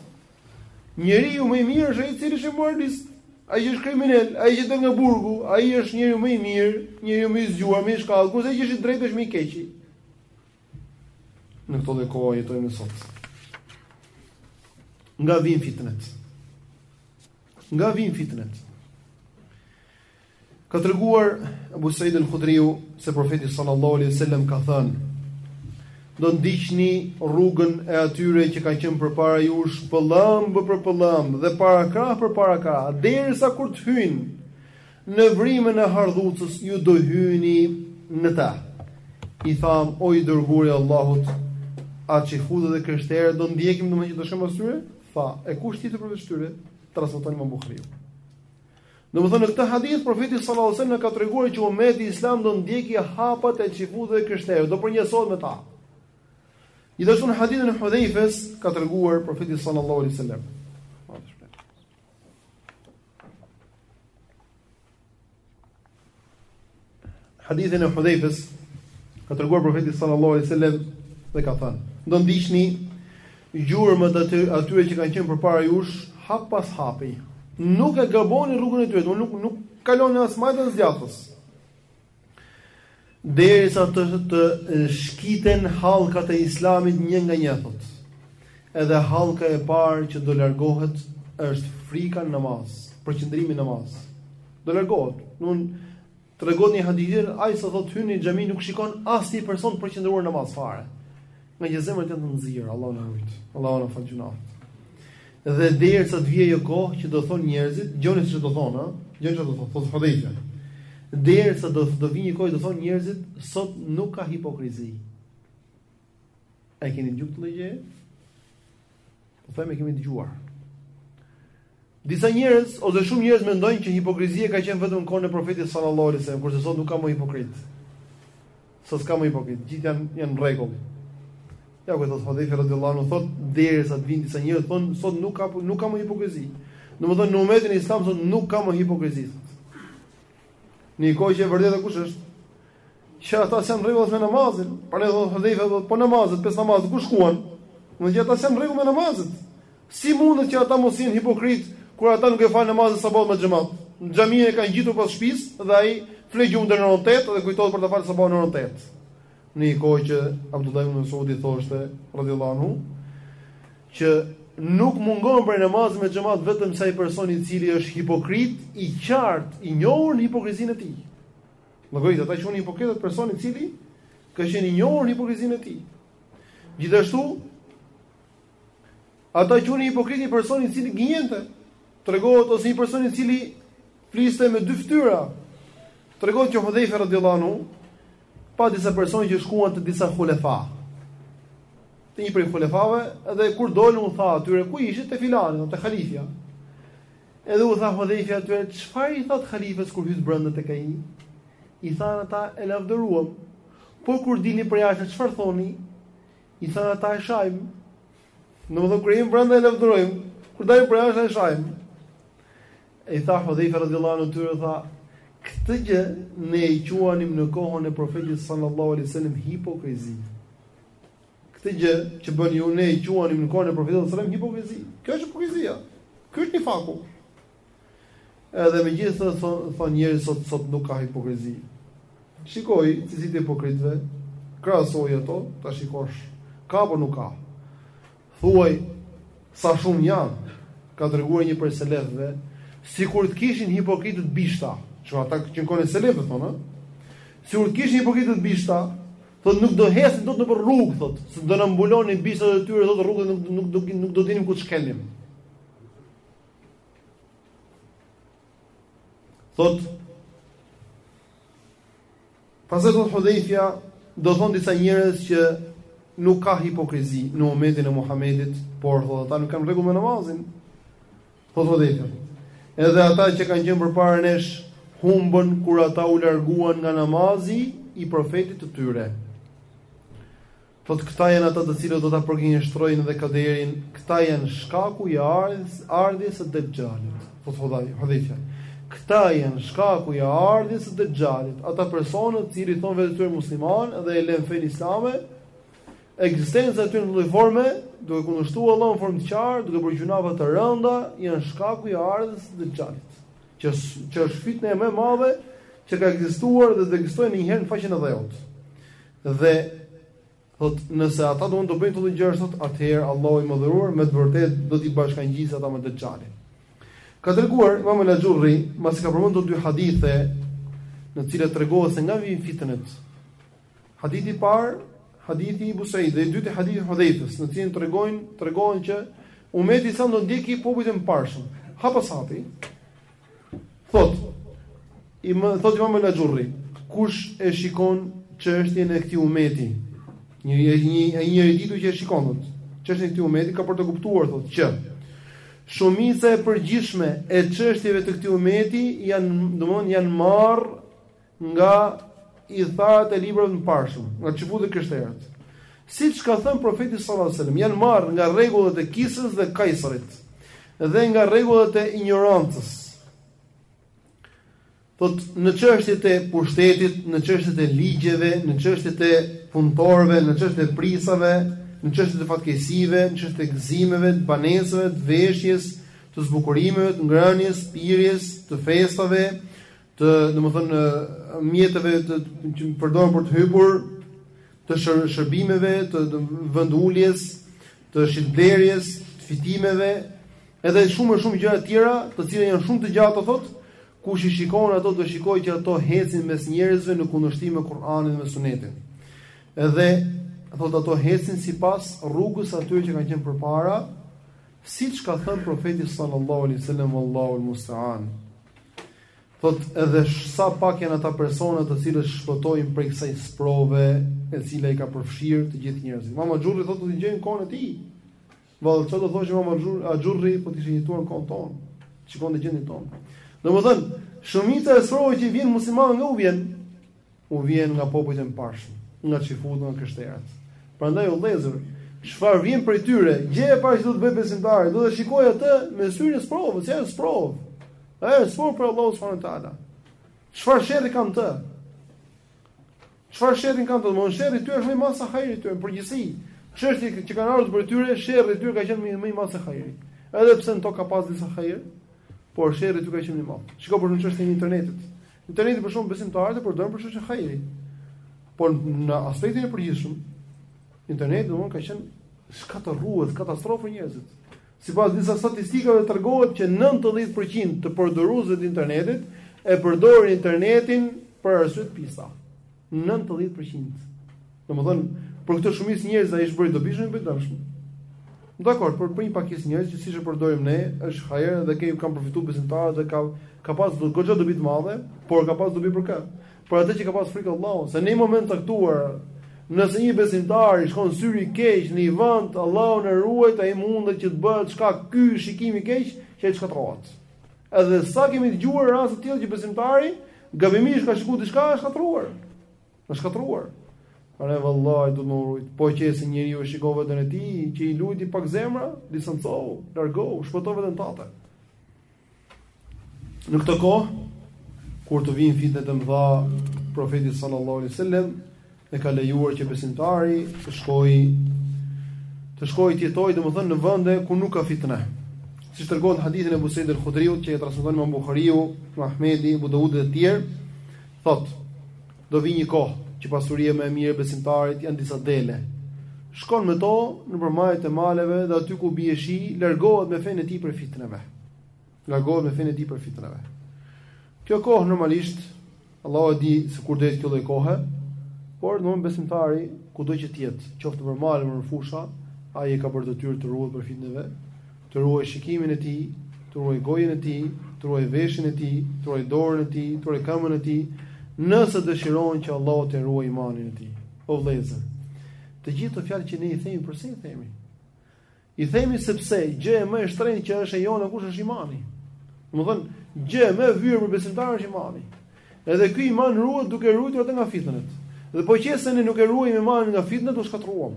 Njeriu më i mirë është ai i cili është imoralist. Ai që është kriminel, ai që del nga burgu, ai është njeriu më i mirë, njeriu më i zgjuar, më i shkallë, kurse ai që është i drejtë është më i keq. Në këtë lloj kohe jetojmë ne sot. Nga vin fitnet. Nga vijnë fitnet? Ka treguar Abu Seid el Hudriu se profeti sallallahu alajhi wasallam ka thënë do të ndiqni rrugën e atyre që kanë qenë përpara jush pëllëmbë për pëllëmbë dhe parakrah për parakrah, derisa kur të hyjnë në vrimën e hardhucës ju do hyni në të. I thamë o i dërguari i Allahut, a çifutët dhe krishterët do ndjekim domethënë që do shkojmë pas tyre? Tha, e kush tjetër përveç tyre? Transmeton Imam Buhariu. Domethënë në këtë hadith profeti sallallahu alajhi wasallam ka treguar që ummeti islam do ndjeki hapat e çifutëve dhe krishterëve, do përnjësohet me ta. Gjithashtu në hadithin e Hudhaifes ka treguar profeti sallallahu alajhi wasallam Hadithin e Hudhejfes ka treguar profeti sallallahu alajhi wasallam dhe ka thënë, do ndiqni gjurmët e atyre që kanë qenë përpara jush, hap pas hapi, nuk e gaboni rrugën e tyre, nuk, nuk kaloni as majtas as djathtas. Derisa të të shqiten hallkat e Islamit një nga një thotë. Edhe hallka e parë që do largohet është frika në namaz, përqendrimi në namaz. Do largohet. Na tregon një hadith, aq sa thotë hyn në xhami nuk shikon asnjë person përqendruar në namaz fare. Nga që zemrat janë të nxira, Allahu na ruajt. Allahu na fal gjynahet. Dhe derisa të vijë ajo kohë që do thonë njerëzit, dëgjoni si do thonë, ëh, dëgjoni si do thonë, thotë Hudhaifa. Derisa do të vijë një kohë do thonë njerëzit, sot nuk ka hipokrizi. A keni dëgjuar këtë gjë? Po them e kemi dëgjuar. Disa njerëz ose shumë njerëz mendojnë që hipokrizia ka qenë vetëm në kohën e profetit sallallahu alajhi wasallam, kurse sot nuk ka më hipokrit. Sot s'ka më hipokrit, gjithë janë janë në rregull. Ja ku thotë Hudhaifa radhiyallahu anhu thotë derisa të vijnë disa njerëz thonë sot nuk ka nuk ka më hipokrizi. Domethënë në umetin islam sot nuk ka më hipokrizi. Në kohë që e vërteta kush është? Që ata s'janë në rregull me namazin, por ne thonë Hudhaifa do të po namazet, pesë namazet ku shkuan? Nëse gjithë ata janë në rregull me namazet. Si mundet që ata mos jenë hipokrit kur ata nuk e falin namazin e sabahut me xhamat? Xhaminë e kanë ngjitur pas shtëpisë dhe ai fle gjumë deri në orën 8 dhe kujtohet për të falë sabahun në orën 8. Në një kohë që Abdullah ibn Mas'ud i thoshte radhiyallahu anhu që nuk mungon prej namazit me xhamat vetëm se ai personi i cili është hipokrit i qartë, i njohur në hipokrizinë e tij. Llogarit ata e quanin hipokrit personin i cili ka qenë i njohur në hipokrizinë e tij. Gjithashtu ata e quanin hipokrit një person i cili gënjente. Tregohet ose një person i cili fliste me dy fytyra. Tregohet që Hudhaifa radhiyallahu anhu pa disa persona që shkuan te disa hulefa. Te një prej hulefave dhe kur dolën u tha atyre ku ishit te filani, te halifja. Edhe u tha Hudhejfja atyre, çfarë i thoni halifes kur hyni brënda tek ai? I thanë ata, e lavdërojmë. Por kur dilni përjashta, çfarë thoni? I thanë ata, e shajmë. Domethënë kur jemi brënda e lavdërojmë, kur dalim përjashta, e shajmë. E i tha Hudhejfja radijallahu anhu atyre, tha, këtë gjë ne e quanim në kohën e profetit sallallahu alaihi wasallam hipokrizi. Këtë gjë që bëni ju ne e quanim në kohën e profetit sallallahu alajhi wasallam hipokrizi. Kjo është hipokrizia. Ky është nifaku. Edhe megjithatë thonë thonë njerëz sot, sot nuk ka hipokrizi. Shikoji cilësitë e hipokritëve, krahasoji ato, të shikosh, ka apo nuk ka. Thuaj, sa shumë janë, ka treguar një prej selefëve, sikur të kishin hipokritët bishta, që ata që në kohën e selefëve, thonë, sikur të kishin hipokritët bishta, Thotë nuk do ecnim dot nëpër rrugë, thotë, se do na mbulonin bishtat e tyre, thotë rrugën nuk nuk do nuk do dinim ku të shkelnim. Thotë pastaj thotë Hudhejfja, do thonë disa njerëz që nuk ka hipokrizi në umetin e Muhammedit, por thotë ata nuk kanë rregull me namazin. Po thotë Edhe ata që kanë qenë përpara nesh humbën kur ata u larguan nga namazi i profetit të tyre. Thotë këta janë ata të cilët do ta përgënjeshtrojnë dhe kaderin, këta janë shkaku i ardhjes ardhjes së Dexhalit. Po thotë Hudhejfja. Këta janë shkaku i ardhjes së Dexhalit. Ata persona të cilët i thonë vetes tyre muslimanë dhe e lënë fenë islame, Ekzistenca e tyre në atë lloj forme, duke kundërshtuar Allahun në formë të qartë, duke bërë gjynahe të rënda, janë shkaku i ardhjes së Dexhalit, që që është fitnja më e madhe që ka ekzistuar dhe do të ekzistojë ndonjëherë në faqen e dheut. Dhe thot, nëse ata do të bëjnë këtë gjë sot, atëherë Allahu i madhëruar me të vërtetë do t'i bashkangjisë ata me Dexhalin. Ka treguar Imam al-Axhurri, pasi ka përmendur dy hadithe në të cilat tregohet se nga vijnë fitnet, Hadithi i parë, hadithi i Ebu Saidit dhe i dytë hadithi i Hudhejfes, në të cilin tregojnë, tregon që umeti islam do ndjeki popujt e mëparshëm. Hap pas hapi. Thot, i më thot Imam al-Axhurri, kush e shikon çështjen e këtij umeti? Një një një njeri i ditur që e shikon thot. Çështjen e këtij umeti ka për të kuptuar thot që shumica e përgjithshme e çështjeve të këtij umeti janë, domethënë janë marrë nga ithtarët e librave të mëparshëm, nga çifutët e krishterët. Siç ka thënë profeti sallallahu alajhi wasallam, janë marrë nga rregullat e Kisrës dhe Kajsarit dhe nga rregullat e injorancës. Thot në çështjet e pushtetit, në çështjet e ligjeve, në çështjet e punëtorëve, në çështjet e prijësave, në çështjet e fatkeqësive, në çështjet e gëzimeve, të banesave, të veshjes, të zbukurimeve, të ngrënies, pirjes, të festave, të, domethënë, mjeteve të që përdoren për të hypur të shërbimeve, të venduljes, të shitblerjes, të fitimeve, edhe shumë e shumë gjëra të tjera, të cilat janë shumë të gjata thotë, kush i shikon ato do shikojë që ato hecin mes njerëzve në kundërshtim me Kur'anin dhe me Sunetin. Edhe thotë ato hecin sipas rrugës atyre që kanë qenë përpara, siç ka thënë profeti sallallahu alaihi wasallam Allahu almusta'an. Thot edhe sa pak janë ata persona të cilët shpëtojnë prej kësaj sprove e cila i ka përfshirë të gjithë njerëzit. Imam Axhurri thotë këto gjë në kohën e tij. Vallë çfarë do thoshte imam Axhurri, Axhurri po të kishte jetuar në kohën tonë. Të shikonte gjendjen tonë. Domethënë, shumica e sprovave që i vijnë muslimanëve nga u vijnë u vijnë nga popujt e mëparshëm, nga çifutët, nga krishterët. Prandaj o vëllezër, çfarë vjen prej tyre, gjëja e parë që do të bëjë besimtari, do të shikojë atë me syrin e sprovës, se ajo është sprovë. Ajo është sprovë prej Allahut subhanahu wa taala. Çfarë sherri ka në të? Çfarë sherri ka në të? Domthonë sherri i tyre është më i madh se hajri i tyre, por gjithë çështjet që kanë ardhur prej tyre, sherri i tyre ka qenë më i madh se hajri. Edhe pse në to ka pas disa hajër, por sherri i tyre ka qenë më i madh. Shiko për çështjen e internetit. Interneti për shumë besimtarë e përdorin për çështje hajri. Por në aspektin e përgjithshëm, interneti domthonë ka qenë shkatërrues, katastrofë për njerëzit. Sipas disa statistikave tregohet që 90% të përdoruesve të internetit e përdorin internetin për arsye të pista. 90 për qind. Domethënë, për këtë shumicë njerëz a është bërë i dobishëm, i dëmshëm. Dakord, por për një pakicë njerëz që siç e përdorim ne, është hajër dhe kemi kanë përfituar besimtarët dhe ka ka pas goxha dobi të madhe, por ka pas dobi për kë? Për atë që ka pas frikë Allahut, se në një moment të caktuar, nëse një besimtar i shkon syri keq në një vend, Allahu na ruajtë, ai mundet që të bëhet shkak ky shikim i keq që ai shkatërrohet. Edhe sa kemi dëgjuar raste të tilla që besimtari gabimisht ka shikuar diçka është shkatrruar. Është shkatrruar. Pra vallahi duhet të ruhet. Po qe se njeriu e shikon veten e tij, që i lujti pak zemra, distancohu, largohu, shpëto veten tate. Në këtë kohë kur të vijnë fitne të mëdha, profeti sallallahu alaihi wasallam e ka lejuar që besimtari të shkojë të shkojë të jetojë domethënë në vende ku nuk ka fitne. Siç tregohet në hadithin e Abu Sa'id al-Khudriut që e transmeton Imam Buhariu, imam Ahmedi, Abu Dawudi dhe të tjerë, thotë: Do vijë një kohë që pasuria më e mirë e besimtarit të jenë disa dele. Shkon me to nëpër majat e maleve dhe aty ku bie shi, largohet me fenë e tij prej fitneve. largohet me fenë e tij prej fitneve. Kjo kohë normalisht Allahu e di se kur do të jetë kjo lloj kohe, por domthonë besimtari kudo që të jetë, qoftë në male apo në fusha, ai e ka për detyrë të ruhet prej fitneve, të ruajë shikimin e tij, të ruajë gojën e tij, të ruajë veshin e tij, të ruajë dorën e tij, të ruajë këmbën e tij, nëse dëshiron që Allahu të ruajë imanin e tij. O vëllezër, të gjitha këto fjalë që ne i themi, përse i themi? I themi sepse gjëja më e shtrenjtë që është e jona kush është imani. Domthon gjëja më e vyer për besimtarin është imani. Edhe ky iman ruhet duke ruajtur atë nga fitnet. Dhe po qe se ne nuk e ruajmë imanin nga fitnet, u shkatërruam.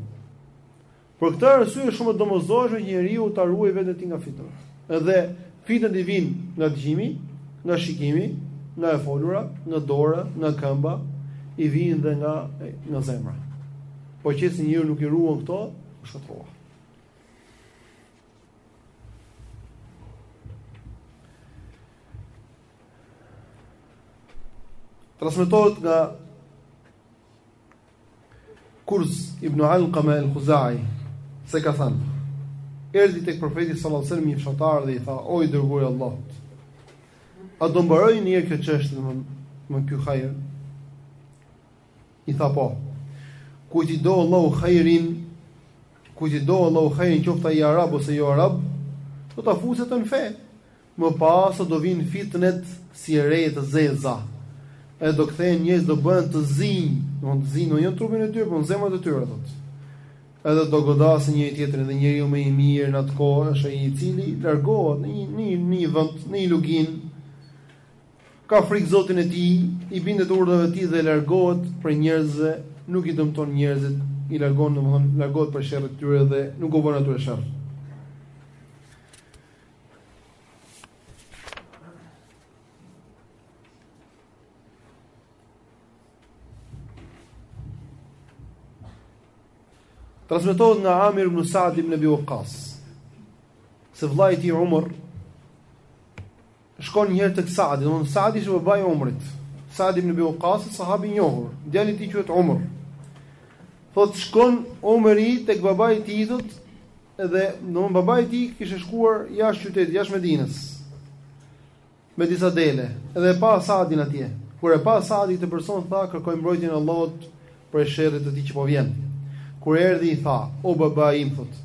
Për këtë arsye është shumë e domosdoshme që njeriu ta ruajë veten e tij nga fitnet. Edhe fitnet i vijnë nga dëgjimi, nga shikimi, nga e folura, nga dora, nga këmba, i vijnë dhe nga nga zemra. Po qe se njeriu nuk i ruan këto, do shkatërrohet. Transmetohet nga Kurz ibn Alqama al-Khuzai se ka thënë: Erdhi tek profeti sallallahu alajhi wasallam një fshatar dhe i tha: "O i dërguari i Allahut, a do mbarojë një herë kjo çështje domthonë ky hajër?" I tha po. Kujt i do Allahu hajrin, kujt i do Allahu hajrin qoftë ai arab ose jo arab, do ta fusë atë në fe. Më pas do vijnë fitnet si re të zeza. Edhe do kthehen njerëzit do bëhen të zinj, të zinj jo në trupin e tyre, por në zemrat e tyre thotë. Edhe do godasin njëri tjetrin dhe njeriu më i mirë në atë kohë është ai i cili largohet në një në një vend, në një luginë Ka frikë Zotin e tij, i bindet urdhrave të tij dhe largohet prej njerëzve, nuk i dëmton njerëzit, i largon, domethënë largohet prej sherrit të tyre dhe nuk u bën atyre sherr. Transmetohet nga Amir ibn Sa'd ibn Abi Waqqas se vllai i tij Umar shkon një herë tek Saadi, domthonë Saadi ishte babai i Omrit. Saadi ibn Abi Waqqas, sahabi i njohur, djali i tij quhet Omr. Thot shkon Omri tek babai i tij thot, edhe domthonë babai i tij kishte shkuar jashtë qytetit, jashtë Medinës. Me disa dele, dhe e pa Saadin atje. Kur e pa Saadi këtë person tha kërkoj mbrojtjen e Allahut prej sherrit të tij që po vjen. Kur erdhi i tha, O baba im, thot,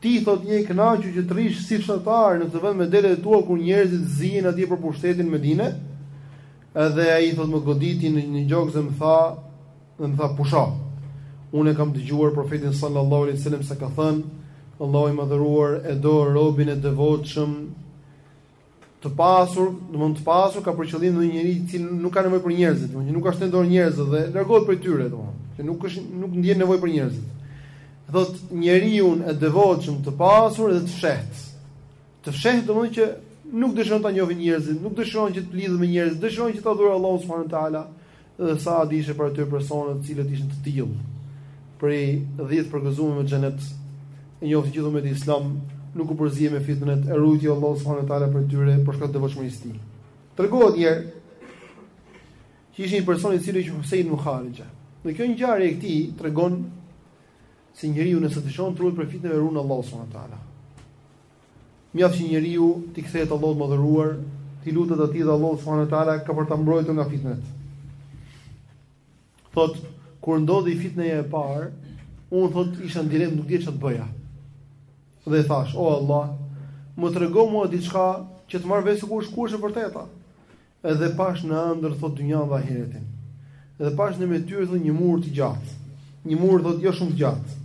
ti thot je i kënaqur që të rrish si fshatar në këtë vend me delet e tua kur njerëzit zihen atje për pushtetin në Medinë? Edhe ai thot më goditi në gjoks dhe më tha, dhe më tha pusho. Unë kam dëgjuar profetin sallallahu alaihi wasallam se ka thënë, Allahu i madhëruar e do robin e devotshëm të pasur, domethënë të pasur ka për qëllim një njeri i cili nuk ka nevojë për njerëzit, domethënë nuk ua shtrin dorën njerëzve dhe largohet prej tyre, domethënë që nuk është nuk ndjen nevojë për njerëzit. Thot njeriun e devotshëm të pasur dhe të fshehtë. Të fshehtë domethënë që nuk dëshiron ta njohin njerëzit, nuk dëshiron që të lidhet me njerëzit, dëshiron që ta adhurojë Allahun subhanuhu teala, Dhe Sa'di ishte prej atyre personave të cilët ishin të tillë, prej 10 përgëzuar me xhenet, e njeh i gjithë umeti Islam, nuk u përzie me fitnet, e rujti Allahu subhanahu wa taala prej tyre për shkak të devotshmërisë së tij. Tregohet një herë që ishte një person i cili qe Husein ibn Kharija. Dhe kjo ngjarje e këtij tregon se njeriu nëse dëshiron të ruhet prej fitneve e run Allahu subhanahu wa taala. Mjaft që njeriu t'i kthehet Allahut të Madhëruar, t'i lutet Atij dhe Allahu subhanahu wa taala ka për ta mbrojtur nga fitnet. Thot, kur ndodhi fitneja e parë, unë thot isha në dilemë, nuk dija ça të bëja. Dhe thash, o Allah, më trego mua diçka që të marr vesh se ku është, kush e vërteta. Edhe pash në ëndërr thot dynjanë dhe ahiretin. Edhe pash në mes tyre thot një mur të gjatë. Një mur thot jo shumë të gjatë.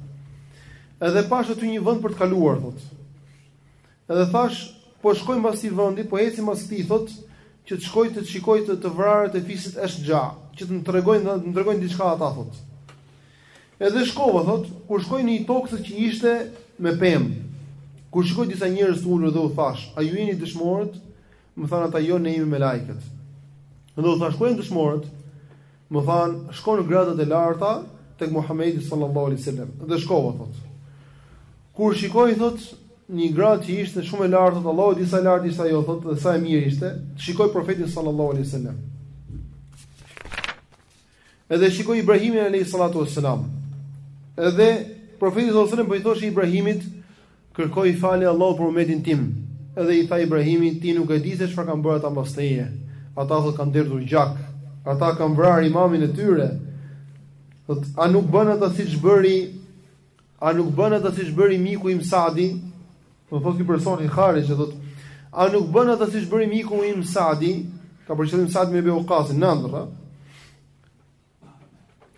Edhe pash aty një vend për të kaluar thot. Edhe thash, po shkoj mbas këtij vendi, po eci mbas këtij thot, që të shkoj të shikoj të, të vrarët e fisit Eshja, që të më tregojnë, të më tregojnë diçka ata thot. Edhe shkova thot, kur shkoj në një tokë që ishte me pemë. Kur shikoj disa njerëz të ulur dhe u thash, a ju jeni dëshmorët? Më thanë ata jo ne jemi melaiket. Edhe u thashë ku janë dëshmorët, më thanë shko në gradat e larta tek Muhammedi sallallahu alai sallam. Dhe shkova, thot. Kur shikoj, thot, një gradë që ishte shumë e lartë, thot, Allahu e di sa lartë ishte ajo, thot, dhe sa e mirë ishte, shikoj profetin sallallahu alai sallam. Edhe shikoj Ibrahimin alayhi salatu wassalam. Edhe profeti sallallahu alaihi wasallam po i thoshte Ibrahimit, kërkoi falje Allahut për umetin tim. Edhe i tha Ibrahimi, ti nuk e di se çfarë kanë bërë ata mbas teje. Ata thotë kanë derdhur gjak. Ata kanë vrarë imamin e tyre. Thot, a nuk bënë ata siç bëri A nuk bënë ata siç bëri miku im Sa'di? Po thotë ky person ibn Kharija që thotë, a nuk bënë ata siç bëri miku im Sa'di? Ka për qëllim Sa'd ibn Abu Waqas në andërr.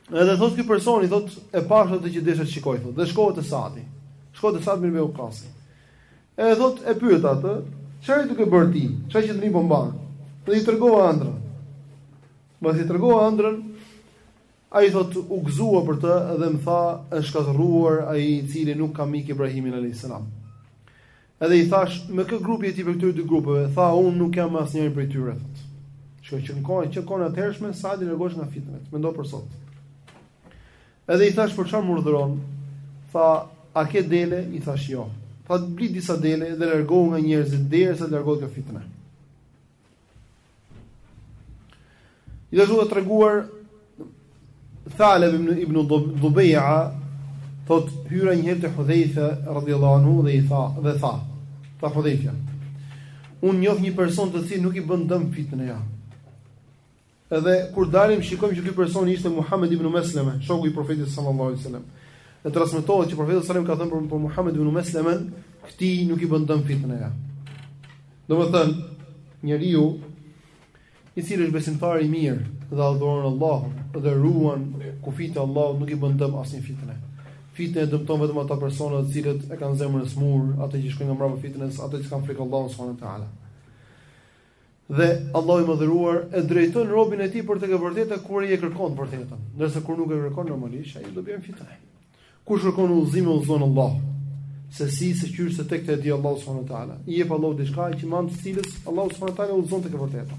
Edhe thotë ky person i thotë e pashë atë që desha të shikoj thotë, dhe shkova te Sa'di. Shkova te Sa'd ibn Abu Waqas. Edhe thotë e pyeta atë, çfarë je duke bërë ti? Çfarë qëndrimi po mban? Dhe i tregova andrrën. Mbasi i tregova andrrën, Ai thotë, U gëzua për të dhe më tha, Është shkatërruar ai i cili nuk ka mik Ibrahimin alejhis selam. Edhe i thash, me kë grup je ti prej këtyre dy grupeve? Tha, unë nuk jam me asnjërin prej tyre, thotë. Shiko që në kohë, që kohë atëhershme sa t'i largohesh nga fitnet. Mendo për sot. Edhe i thash për çfarë më urdhëron? Tha, a ke dele? I thash jo. Tha, bli disa dele dhe largohu nga njerëzit derisa të largohet kjo fitnë. Gjithashtu ka treguar Thaleb ibnu Dhubay'a thot hyra një herë te Hudhayfa radhiyallahu anhu dhe i tha dhe tha tha Hudhayfa Unë njoh një person të cilit nuk i bën dëm fitneja. Edhe kur dalim shikojmë që ky person ishte Muhammed ibn Mesleme, shoku i Profetit sallallahu alaihi wasallam. E transmetohet që Profeti sallallahu alaihi wasallam ka thënë për Muhammed ibn Mesleme, "Këtij nuk i bën dëm fitneja." Domethënë, njeriu i cili është besimtar i mirë dhe adhuron Allahun dhe ruan kufijtë e Allahut, nuk i bën dëm asnjë fitnë. Fitneja dëmton vetëm ata persona të cilët e kanë zemrën e smur, ata që shkojnë nga mbrapa fitnës, ata që s'kanë frikë Allahut subhanahu wa taala. Dhe Allahu i Madhëruar e drejton robin e tij për tek e vërteta kur ai e kërkon të vërtetën, ndërsa kur nuk e kërkon normalisht ai do bjerë në fitne. Kush kërkon udhëzim e udhëzon Allah, se si se qysh se tek e di Allahu subhanahu wa taala. I jep Allahu diçka që me anë të cilës Allahu subhanahu wa taala udhëzon tek e vërteta.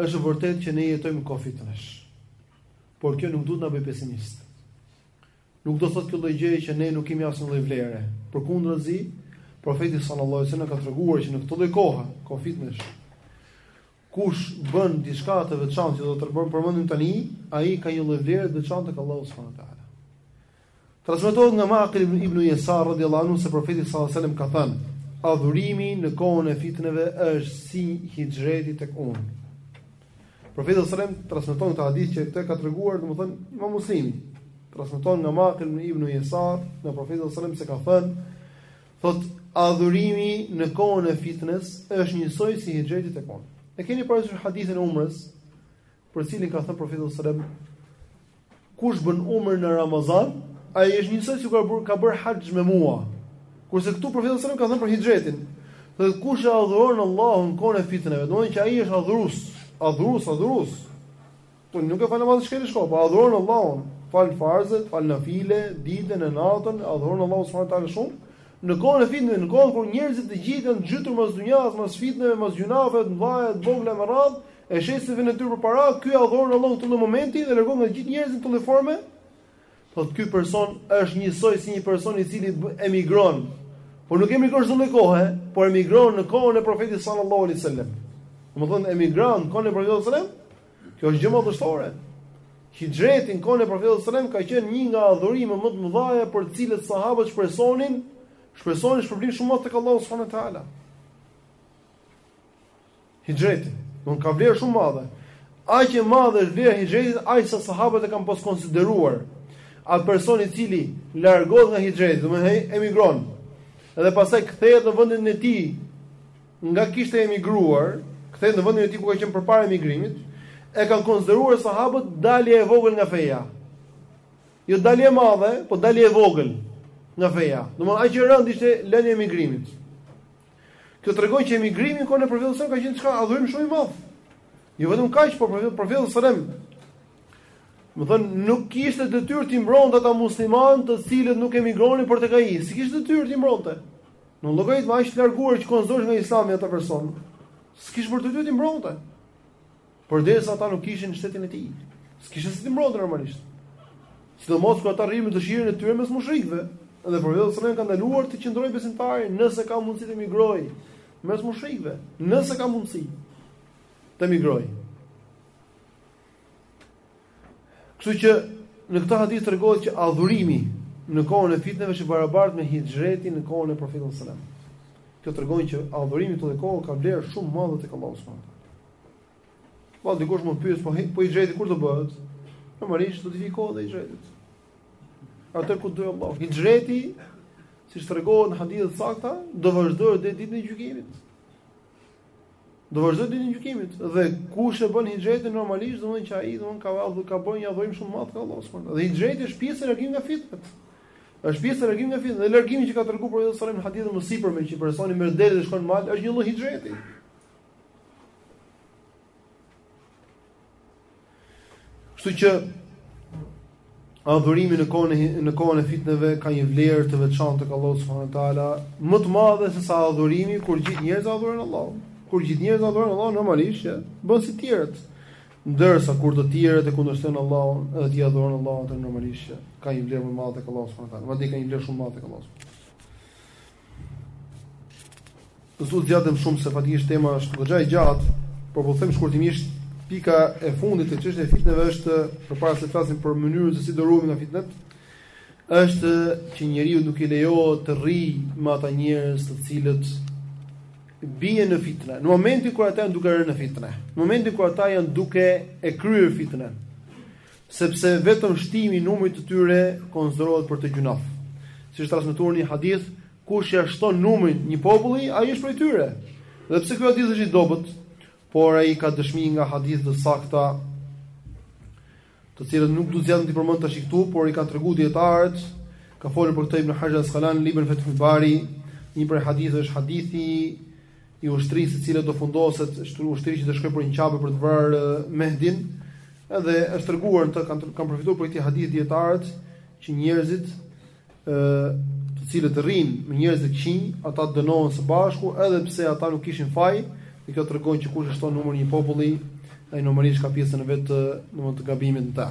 Është vërtet që ne jetojmë në kohë fitnesh. Por kjo nuk duhet na bëjë pesimist. Nuk do thotë kjo lloj gjëje që ne nuk kemi asnjë lloj vlere. Përkundrazi, profeti sallallahu alajhi wasallam ka treguar që në këtë lloj kohe, kohë fitnesh, kush bën diçka të veçantë që do ta përmendim tani, ai ka një lloj vlere të veçantë tek Allahu subhanahu wa taala. Transmetohet nga Maqil ibnu Yasar radhiyallahu anhu se profeti sallallahu alajhi wasallam ka thënë: "Adhurimi në kohën e fitneve është si hixhreti tek unë." Profeti sallallahu alajhi wasallam transmeton këtë hadith që këtë ka treguar, domethënë, Imam Muslimi. Transmeton nga Maqil ibn Yasar, nga Profeti sallallahu alajhi wasallam se ka thënë, thotë, adhurimi në kohën e fitnes është njësoj si hixhreti tek unë. E keni parasysh hadithin e Umrës, për cilin ka thënë Profeti sallallahu alajhi wasallam, Kush bën umrë në Ramazan, ai është njësoj sikur ka bërë haxh me mua. Kurse këtu profeti sallallahu alajhi wasallam ka thënë për hixhretin. Thotë kush e adhuron Allahun në kohën e fitneve, domethënë që ai është adhurus, adhurus, adhurus. Jo nuk e fal namazin shkel e shko, po adhuron Allahun, fal farzet, fal nafile, ditën e natën, adhuron Allahun subhanahu wa taala shumë. Në kohën e fitneve, në kohën kur njerëzit të gjithë janë zhytur mas dunjas, mas fitneve, mas gjynaheve të mëdha, të vogla me radhë, E sheh se vjen aty përpara, ky adhuron Allahun në këtë lloj momenti dhe largohet nga gjithë njerëzit këto lloj forme. Po ky person është njësoj si një person i cili emigron. Po nuk emigron çdo lloj kohe, por emigron në kohën e profetit sallallahu alaihi wasallam. Domethënë emigron në kohën e profetit sallallahu alaihi wasallam. Kjo është gjë më vështirë. Hixhreti në kohën e profetit sallallahu alaihi wasallam ka qenë një nga adhurimet më të mëdha për të cilat sahabët shpresonin, shpresonin shpërblim shumë madh tek Allahu subhanahu wa taala. Hixhreti. Domthonë ka vlerë shumë madhe. Aq e madhe është vlera e hixhretit, aq sa sahabët e kanë pas konsideruar atë person i cili largohet nga hixhreti, do të thotë emigron. Dhe pastaj kthehet në vendin e tij nga kishte emigruar, kthehet në vendin e tij ku ka qenë përpara emigrimit, e kanë konsideruar sahabët dalje e vogël nga feja. Jo dalje e madhe, po dalje e vogël nga feja. Domthonë aq e rëndë ishte lënia e emigrimit. Kjo tregon që emigrimi në kohën e profetit sallam ka qenë çka adhurim shumë i madh. Jo vetëm kaq, por profeti profeti sallam Më thënë, nuk kishte detyrë t'i mbronte ata muslimanë të cilët nuk emigronin për tek ai. S'e kishte detyrë t'i mbronte. Pra llogarit, me aq të larguar që konsideroheshin nga islami ata persona. S'e kishte për detyrë t'i mbronte. Përderisa ata nuk ishin në shtetin e tij. S'kishte si t'i mbronte normalisht. Sidomos kur ata rrinë me dëshirën e tyre mes mushrikëve. Dhe profeti sallallahu ka ndaluar të qëndrojë besimtari nëse ka mundësi të emigrojë mes mushrikëve, nëse ka mundësi të emigrojë. Kështu që në këtë hadith tregohet që adhurimi në kohën e fitneve është i barabartë me hixhretin në kohën e Profetit sallallahu alajhi wasallam. Kjo tregon që adhurimi në këtë kohë ka vlerë shumë madhe tek Allahu subhanahu Vallë dikush më pyet, po po hixhreti kur do bëhet? Normalisht do të vijë koha dhe e hixhretit. Atëherë kur do Allahu, hixhreti, siç tregon në hadithe të sakta, do vazhdojë deri ditën e gjykimit. Do vazhdojë ditën e gjykimit dhe kush e bën hixhretin normalisht, domethënë që ai do të ka vallë ka bën një adhurim shumë madh tek Allahu subhanahu. Dhe hixhreti është pjesë e largimit nga fitnet. Është pjesë e largimit nga fitnet. Dhe largimi që ka treguar profeti sallallahu alajhi wasallam në hadithin më sipër me që personi merr delet dhe shkon në mal është një lloj hixhreti. Kështu që adhurimi në kohën e në kohën e fitneve ka një vlerë të veçantë tek Allahu subhanahu wa taala, më të madhe se sa adhurimi kur gjithë njerëzit adhurojnë Allahun. Kur gjithë njerëzit adhurojnë Allahun normalisht, ja, bën si të tjerët. Ndërsa kur të tjerët e kundërshtojnë Allahun, edhe ti adhuron Allahun atëherë normalisht, ja, ka një vlerë më të madhe tek Allahu subhanahu wa taala. Madje ka një vlerë shumë më të madhe tek Allahu. S'do të zgjatem shumë se faktikisht tema është goxha e gjatë, por po them shkurtimisht pika e fundit të çështjes së fitneve është përpara se të flasim për mënyrën se si do ruhemi nga fitnet, është që njeriu nuk i lejohet të rrijë me ata njerëz të cilët bien në fitne. Në momentin kur ata janë duke rënë në fitne, në momentin kur ata janë duke e kryer fitnen. sepse vetëm shtimi i numrit të tyre konsiderohet për të gjynah. Siç është transmetuar në një hadith, kush ia shton numrin një populli, ai është prej tyre. Dhe pse ky hadith është i dobët, por ai ka dëshmi nga hadithe të sakta, të cilat nuk do të zgjatem t'i përmend tash këtu, por i kanë treguar dijetarët, ka folur për këtë Ibn Hajar al-Asqalani në librin Fathul Bari, një prej haditheve është hadithi i ushtrisë e cila do fundoset, është ushtri që do shkojë për në Qabe për të vrarë Mehdin, edhe është treguar të kanë kanë përfituar prej këtij hadithi dijetarët që njerëzit ë të cilët rrin me njerëz të këqinj, ata dënohen së bashku edhe pse ata nuk kishin faj, dhe kjo tregon që kush ia shton numrin një populli, ai numërisht ka pjesën e vet të, domethënë të gabimit në ta.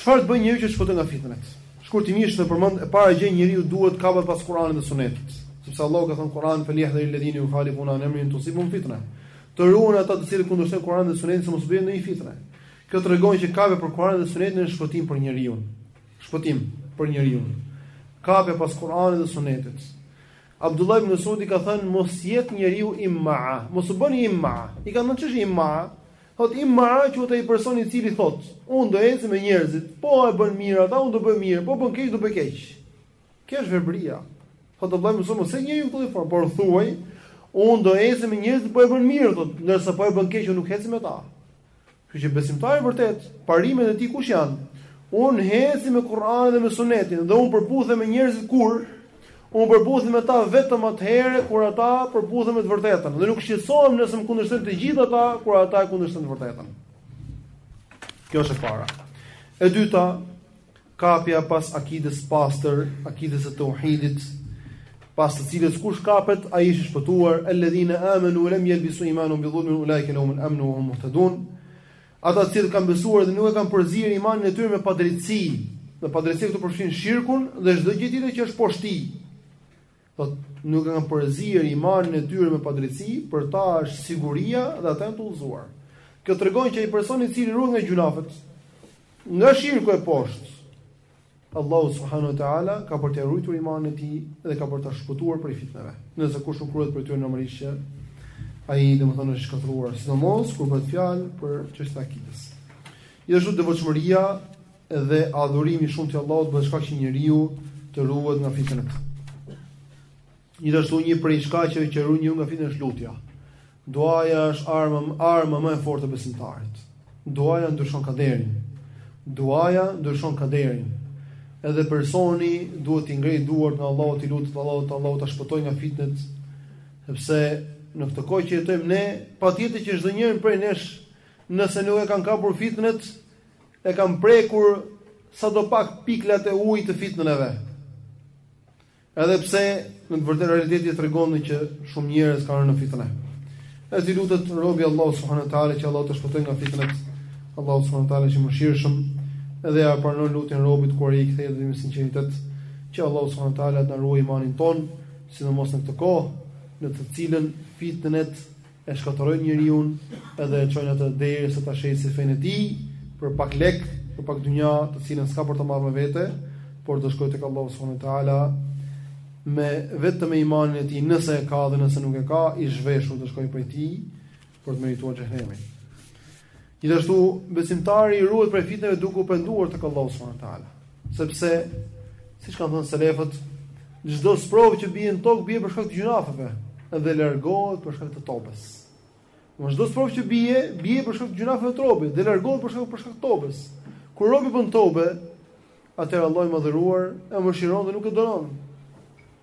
Çfarë të bëjë njeriu që të shpëtojë nga fitnet? Shkurtimisht t'i përmend e para gjë njeriu duhet të kapet pas Kur'anit dhe Sunetit, sepse Allahu ka thënë në Kur'an fel yahdhari alladhina yukhalifuna an amrihi an tusibahum fitna. Të ruhen ata të cilët kundërshtojnë Kur'anin dhe Sunetin se mos bien në ndonjë fitne. Kjo tregon që kapja për Kur'anin dhe Sunetin është shpëtim për njeriu. Shpëtim për njeriu. Kapja pas Kur'anit dhe Sunetit. Abdullah ibn Mas'udi ka thënë mos jetë njeriu imma, mos u bëni imma. I kanë thënë ç'është imma? Thotë imma quhet ai person i cili thotë, unë do ecë me njerëzit, po e bën mirë ata, unë do bëj mirë, po bënë keq do bëj keq. Kjo është verbëria. Thotë Allahu më shumë se njeriu këtu i fon, por thuaj, unë do ecë me njerëzit po e bën mirë, thotë, ndërsa po e bën keq unë nuk ecë me ta. Kështu që besimtari vërtet, parimet e tij kush janë? Unë ecë me Kur'anin dhe me Sunetin dhe unë përputhem me njerëzit kur Unë përputhem me ta vetëm atëherë kur ata përputhen me të vërtetën dhe nuk shqetësohem nëse më kundërshtojnë të gjithë ata kur ata e kundërshtojnë të vërtetën. Kjo është e para. E dyta, kapja pas akides së pastër, akides së teuhidit, pas të cilës kush kapet, ai është i shpëtuar, eledhine amenu, lem jelbisu imanehum bidhulmin, ulaike lehumul amnu ue hum muhtedun, Ata të cilët kanë besuar dhe nuk e kanë përzier imanin e tyre me padrejtësi, e padrejtësi këtu përfshin shirkun dhe çdo gjë tjetër që është poshtë tij. Po nuk e kanë përzier imanin e tyre me padrejtësi, për ta është siguria dhe ata janë të udhëzuar. Kjo tregon që ai person i cili ruhet nga gjynahet, nga shirku e poshtë, Allahu subhanahu wa ta'ala ka për të ruajtur imanin e tij dhe ka për ta shpëtuar prej fitneve. Nëse dikush nuk ruhet prej tyre normalisht që ai domethënë është shkatërruar, sidomos kur bëhet fjalë për çështje të akides. Gjithashtu devotshmëria dhe adhurimi i shumtë i Allahut bëhet shkak që njeriu të ruhet nga fitnet. Gjithashtu një prej shkaqeve që ruan njeriun nga fitnet është lutja. Duaja është arma, arma më e fortë e besimtarit. Duaja ndryshon kaderin. Duaja ndryshon kaderin. Edhe personi duhet t'i ngrejë duart nga Allahu t'i lutet Allahut Allahu ta shpëtojë nga fitnet, sepse në këtë kohë që jetojmë ne, patjetër që çdo njeri prej nesh, nëse nuk e kanë kapur fitnet, e kanë prekur sadopak piklat e ujit të fitneve. Edhe pse në të vërtetë realiteti tregon që shumë njerëz kanë rënë në fitne. Nëse i lutet robi Allahut subhanahu wa taala që Allahu ta shpëtojë nga fitnet. Allahu subhanahu wa taala është i mëshirshëm edhe ia pranon lutjen robit kur ai kthehet me sinqeritet që Allahu subhanahu wa taala ta ruajë imanin tonë, sidomos në këtë kohë në të cilën fitnet e shkatërrojnë njeriun edhe e çojnë atë derisa ta shesë fenë e tij për pak lek, për pak dynja, të cilën s'ka për ta marrë me vete, por do shkojë tek Allahu subhanahu wa taala me vetëm me imanin e tij, nëse e ka dhe nëse nuk e ka, i zhveshur do shkojë prej tij për të merituar xhehenemin. Gjithashtu, besimtari i ruhet prej fitneve duke u penduar tek Allahu subhanahu wa taala, sepse siç kanë thënë selefët, çdo sprovë që bie në tokë bie për shkak të gjynaheve dhe largohet për shkak të tobes. Në çdo sprovë që bie, bie për shkak të gjynaheve të robit dhe largohet për shkak për shkak të tobes. Kur robi bën tobe, atëherë Allahu i madhëruar e mëshiron dhe nuk e dënon.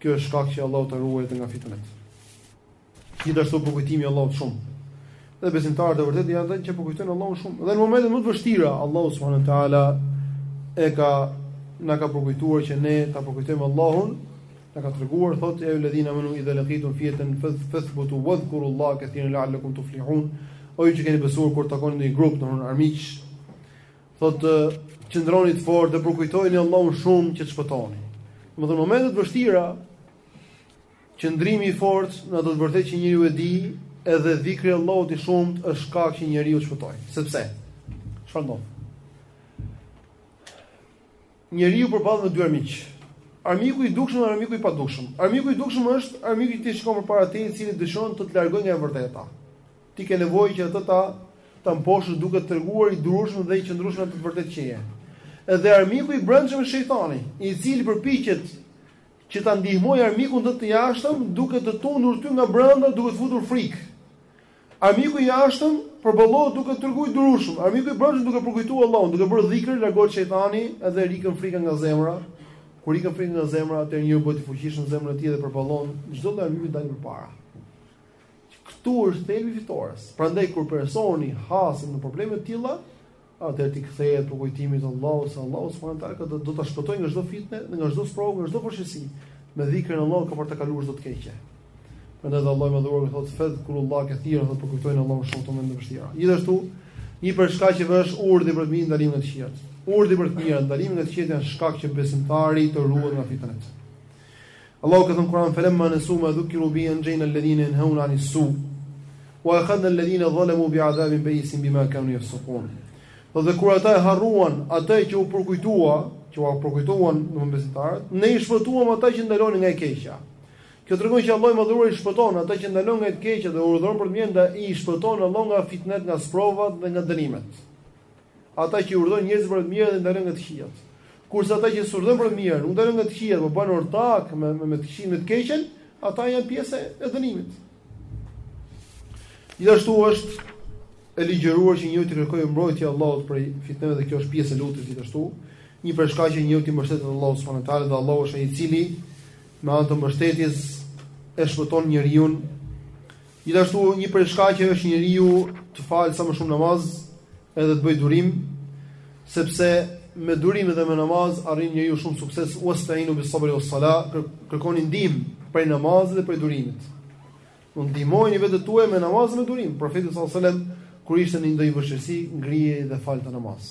Kjo është shkak që Allahu të ruajë nga fitnet. Gjithashtu përkujtimi i Allahut shumë. Dhe besimtarët e vërtetë janë ata që përkujtojnë Allahun shumë. Dhe në momentet më të vështira, Allahu subhanahu wa taala e ka na ka përkujtuar që ne ta përkujtojmë Allahun, na ka treguar thotë ja ejuhel-ledhina amanu idha laqitum fi'atan fathbutu wadhkurullaha katiran la'allakum tuflihun. O ju që keni besuar kur takoni një grup, domethënë armiq, Thotë, qëndroni të fortë dhe përkujtojeni Allahun shumë që të shpëtoni. Domethënë momentet e vështira, qëndrimi i fortë në atë të vërtetë që njeriu e di, edhe dhikri i Allahut i shumtë është shkak që njeriu të shpëtojë. Sepse çfarë ndodh? Njeriu përballet me dy armiq. Armiku i dukshëm dhe armiku i padukshëm. Armiku i dukshëm është armiku që ti shikon përpara teje, i cili dëshiron të të largojë nga e vërteta. Ti ke nevojë që atë ta ta mposhësh duke të treguar i durueshëm dhe i qëndrueshëm në atë të vërtetë që je. Edhe armiku i brendshëm është shejtani, i cili përpiqet që ta ndihmojë armikun tënd të jashtëm duke të tundur ty nga brenda, duke të futur frikë. Armiku i jashtëm përballohet duke treguar durueshmëri, armiku i brendshëm duke përkujtuar Allahun, duke bërë dhikr, largohet shejtani dhe ikën frika nga zemra. Kur ikën frika nga zemra, atëherë njeriu bëhet i fuqishëm në zemrën e tij dhe përballon çdo lloj armiku që i del përpara. Këtu është thelbi i fitores. Prandaj kur personi has në probleme të tilla, atëherë t'i kthehet përkujtimit të Allahut, se Allahu subhanahu wa taala do do ta shpëtojë nga çdo fitne, nga çdo sprovë, nga çdo vështirësi. Me dhikrin e Allahut ka për të kaluar çdo të keqe. Prandaj dhe Allahu i madhëruar thotë wadhkurullaha kathira, thotë përkujtojeni Allahun shumë në momente të vështira. Gjithashtu, një prej shkaqeve është urdhri për të mirë, ndalimi nga të këqijat. Urdhri për të mirë, ndalimi nga të këqijat janë shkak që besimtari të ruhet nga fitnet. Allahu ka thënë në Kur'an felemma nesu ma dhukiru bihi anjayna alladhina yanhauna ani su wa akhadna alladhina zalamu bi adhabin bayisin bima kanu yafsukun. Thotë kur ata e harruan atë që u përkujtua, që u përkujtuan besimtarët, ne i shpëtuam ata që ndalonin nga e keqja. Kjo tregon që Allahu i madhëruar i shpëton ata që ndalojnë nga e keqja dhe urdhërojnë për të mirë, ndaj i shpëton Allahu nga fitnet, nga sprovat dhe nga dënimet. Ata që urdhërojnë njerëzit për të mirë dhe ndalojnë nga të këqijat. Kurse ata që s'urdhërojnë për të mirë, nuk ndalojnë nga të këqijat, por bëhen ortak me me të këqijën, me të keqen, ata janë pjesë e dënimit. Gjithashtu është e ligjëruar që njeriu të kërkojë mbrojtjen e Allahut prej fitneve dhe kjo është pjesë e lutjes gjithashtu. Një prej shkaqeve që njeriu të mbështetet tek Allahu subhanahu wa taala dhe Allahu është ai i cili me anë të mbështetjes e shpëton njeriun Gjithashtu një prej shkaqeve është njeriu të falë sa më shumë namaz, edhe të bëjë durim, sepse me durim dhe me namaz arrin njeriu shumë sukses. Wasta'inu bis-sabri was-salah, kërkoni ndihmë prej namazit dhe prej durimit. Domethënë ndihmojeni veten tuaj me namaz dhe me durim. Profeti sallallahu alajhi wasallam kur ishte në ndonjë vështirësi, ngrihej dhe falte namaz.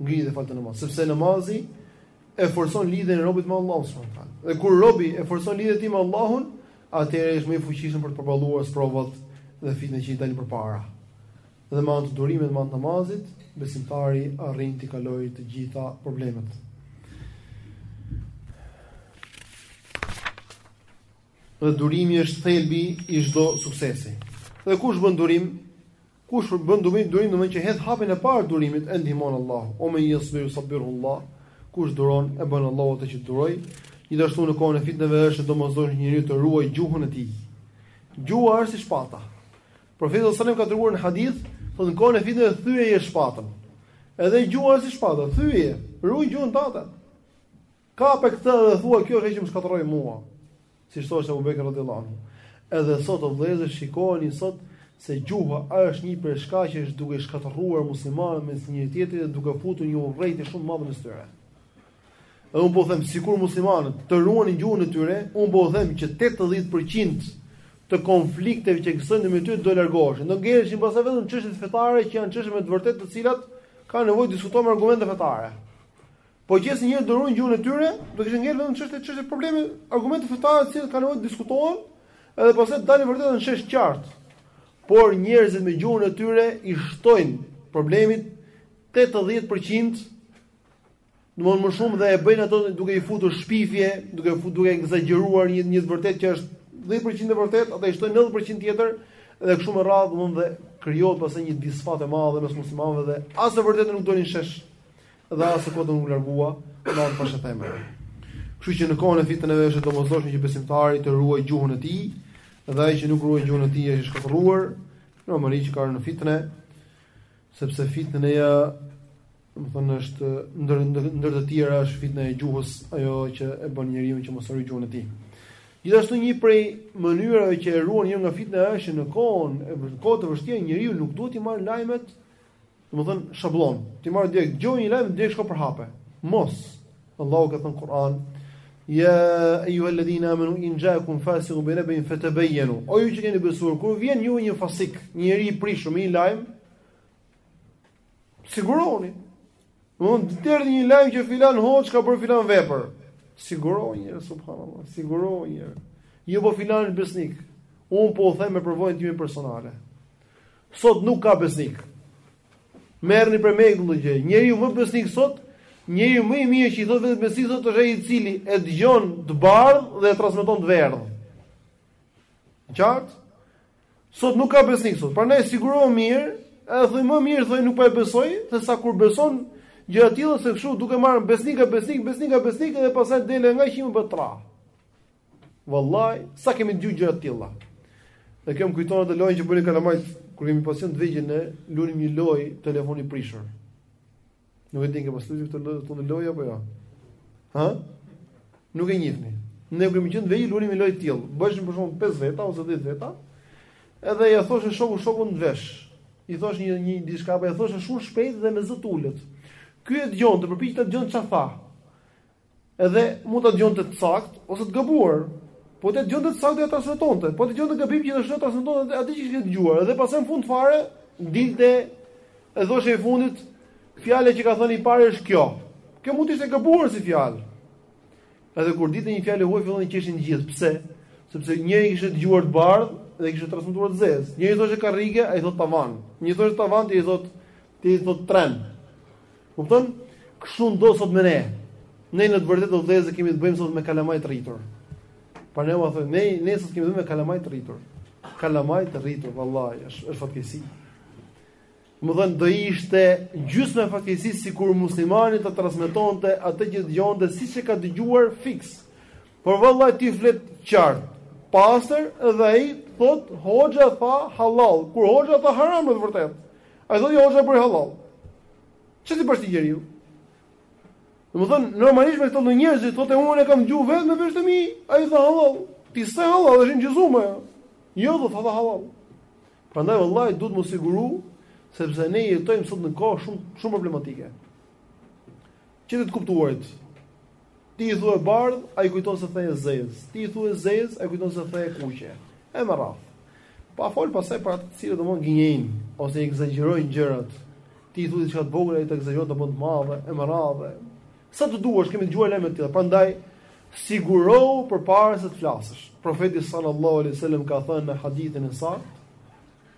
Ngrihej dhe falte namaz, sepse namazi e forcon lidhjen e robit me Allahun subhanahu wa taala. Dhe kur robi e forcon lidhjen e tij me Allahun, atëherë është më i fuqishëm për të përballuar sprovat dhe fitnet që i dalin përpara. Dhe me anë të durimit, me anë të namazit, besimtari arrin t'i kalojë të gjitha problemet. Dhe durimi është thelbi i çdo suksesi. Dhe kush bën durim, Kush bën durim domethënë që hedh hapin e parë të durimit e ndihmon Allahu. Wa men yasbir yusabirhu Allah. Kush duron e bën Allahu atë që të durojë. Gjithashtu në kohën e fitneve është e domosdoshme njeriu të ruajë gjuhën e tij. Gjuha është si shpata. Profeti sallallahu alajhi wasallam ka treguar në hadith, thotë në kohën e fitneve thyeje shpatën. Edhe gjuha është si shpata, thyeje, ruaj gjuhën tënde. Kape këtë dhe thua kjo është që më shkatërroi mua. Siç thoshte Abu Bekr radhiyallahu anhu. Edhe sot o vëllezër shikojeni sot se gjuha është një prej shkaqeve duke shkatërruar muslimanët me njëri tjetrin dhe duke futur një urrejtje shumë të madhe mes tyre. Edhe unë po them sikur muslimanët të ruanin gjuhën e tyre, unë po them që 80% të konflikteve që ekzistojnë mes tyre do largoheshin. Do ngeleshin pastaj vetëm çështjet fetare që janë çështje me të vërtetë të cilat kanë nevojë të diskutojmë argumente fetare. Po qe se njerëzit do ruanin gjuhën e tyre, do kishte ngel vetëm çështje çështje probleme, argumente fetare të cilat kanë nevojë të diskutohen, edhe pastaj del e vërteta në shesh e qartë. Por njerëzit me gjuhën e tyre i shtojnë problemit 80%, domthonë më shumë dhe e bëjnë ato duke i futur shpifje, duke futur duke ekzagjeruar një një të vërtetë që është 10% e vërtetë, ata i shtojnë 90% tjetër dhe kështu me radhë domthonë dhe krijohet pastaj një disfatë e madhe mes muslimanëve dhe as e vërteta nuk del në shesh. Dhe as e kota nuk u largua, domethënë si të themi. Kështu që në kohën e fitneve është e domosdoshme që besimtari të ruajë gjuhën e tij, dhe ai që nuk ruan gjuhën e tij është i shkatërruar, normalisht që ka rënë në fitne, sepse fitneja, domethënë është ndër ndër të tjera është fitneja e gjuhës, ajo që e bën njeriu që mos ruajë gjuhën e tij. Gjithashtu një prej mënyrave që e ruan njeriun nga fitneja është në kohën e vërtetë kohë të vështirë njeriu nuk duhet të marrë lajmet Domethënë shabllon. T'i marrë direkt dëgjoj një lajm direkt shko përhape. Mos. Allahu ka thënë në Kur'an Ja ayyuha alladhina amanu in ja'akum fasiqun bi nabain fatabayyanu. O ju që keni besuar, kur vjen ju një fasik, një njeri i prishur me një lajm, sigurohuni. Mund të dalë një lajm që filan hoxhë ka bërë filan vepër. Sigurohu njëherë, subhanallah, sigurohu njëherë. Jo po filan është besnik. Unë po ju them me përvojën time personale. Sot nuk ka besnik. Merrni prej meje këtë gjë. Njeriu më besnik sot, njeriu më i mirë që i thotë vetes besnik sot është ai i cili e dëgjon të bardhë dhe e transmeton të verdhë. Qartë? Sot nuk ka besnik sot. Prandaj sigurohu mirë, edhe thuaj më mirë thuaj nuk po e besoj, se sa kur beson gjëra të tilla se kështu duke marrë besnik e besnik, besnik e besnik dhe pastaj del nga qimja bëhet tra. Vallai, sa kemi dëgju gjëra të tilla. Dhe kjo më kujton atë lojën që bëjnë kalamajtë kur kemi pas qenë të vegjël ne lunim një lojë telefoni i prishur. Nuk e di e keni pasur këtë lojë të lojë apo jo. Ha? Nuk e njihni. Ne kur kemi qenë të vegjël lunim një lojë të tillë. Bëshim për shembull 5 veta ose 10 veta. Edhe ia thoshte shoku shokut në vesh. I thoshte një një diçka po ia thoshte shumë shpejt dhe me zë të ulët. Ky e dëgjonte, përpiqej të dëgjonte çfarë tha. Edhe mund ta dëgjonte të saktë ose të gabuar. Po të dëgjonte të saktë ia transmetonte, po të dëgjonte gabim gjithashtu ia transmetonte atë që kishte dëgjuar. Dhe pastaj në fund fare dilte e thoshte i fundit fjala që ka thënë i pari është kjo. Kjo mund të ishte e gabuar si fjalë. Edhe kur dilte një fjalë e huaj fillonin të qeshnin të gjithë. Pse? Sepse njëri kishte dëgjuar të bardhë dhe kishte transmetuar të zezë. Njëri thoshte karrige, ai thotë tavan. Njëri thoshte tavan, ti i thotë ti i thotë tren. Kupton? Kështu ndodh sot me ne. Ne në të vërtetë vëllezër kemi të bëjmë sot me kalamaj të rritur. Pra domethënë, ne ne sot kemi të bëjmë me kalamaj të rritur. Kalamaj të rritur, vallahi, është është fatkeqësi. Domethënë do ishte gjysmë fatkeqësie sikur muslimani të transmetonte atë që dëgjon dhe siç e ka dëgjuar fiks. Por vallahi ti flet qartë, pastër dhe ai thotë hoxha tha halal, kur hoxha tha haram në të vërtetë. Ai thotë jo, hoxha tha halal. Çfarë t'i bësh këtij njeriu? Domethënë normalisht me këta lloj njerëzish thotë unë e kam dëgjuar vetë me veshët e mi, ai tha hallall. Ti thua s'është hallall, është ngjizumë. Jo, hoxha tha hallall. Prandaj vallahi duhet me u siguru sepse ne jetojmë sot në kohë shumë shumë problematike. Që të kuptuarit, Ti i thua e bardhë, ai kujton se the e zezë. Ti i thua e zezë, ai kujton se the e kuqe. E me radhë. Pa fol pastaj për ata të cilët domethënë gënjejnë ose ekzagjerojnë gjërat. Ti i thua diçka të vogël, ai ta ekzagjeron ta bën të madhe, e me radhë. Sa të duash, kemi dëgjuar lajme të tilla. Prandaj sigurohu përpara se të flasësh. Profeti sallallahu alaihi wasallam ka thënë në hadithin e saktë,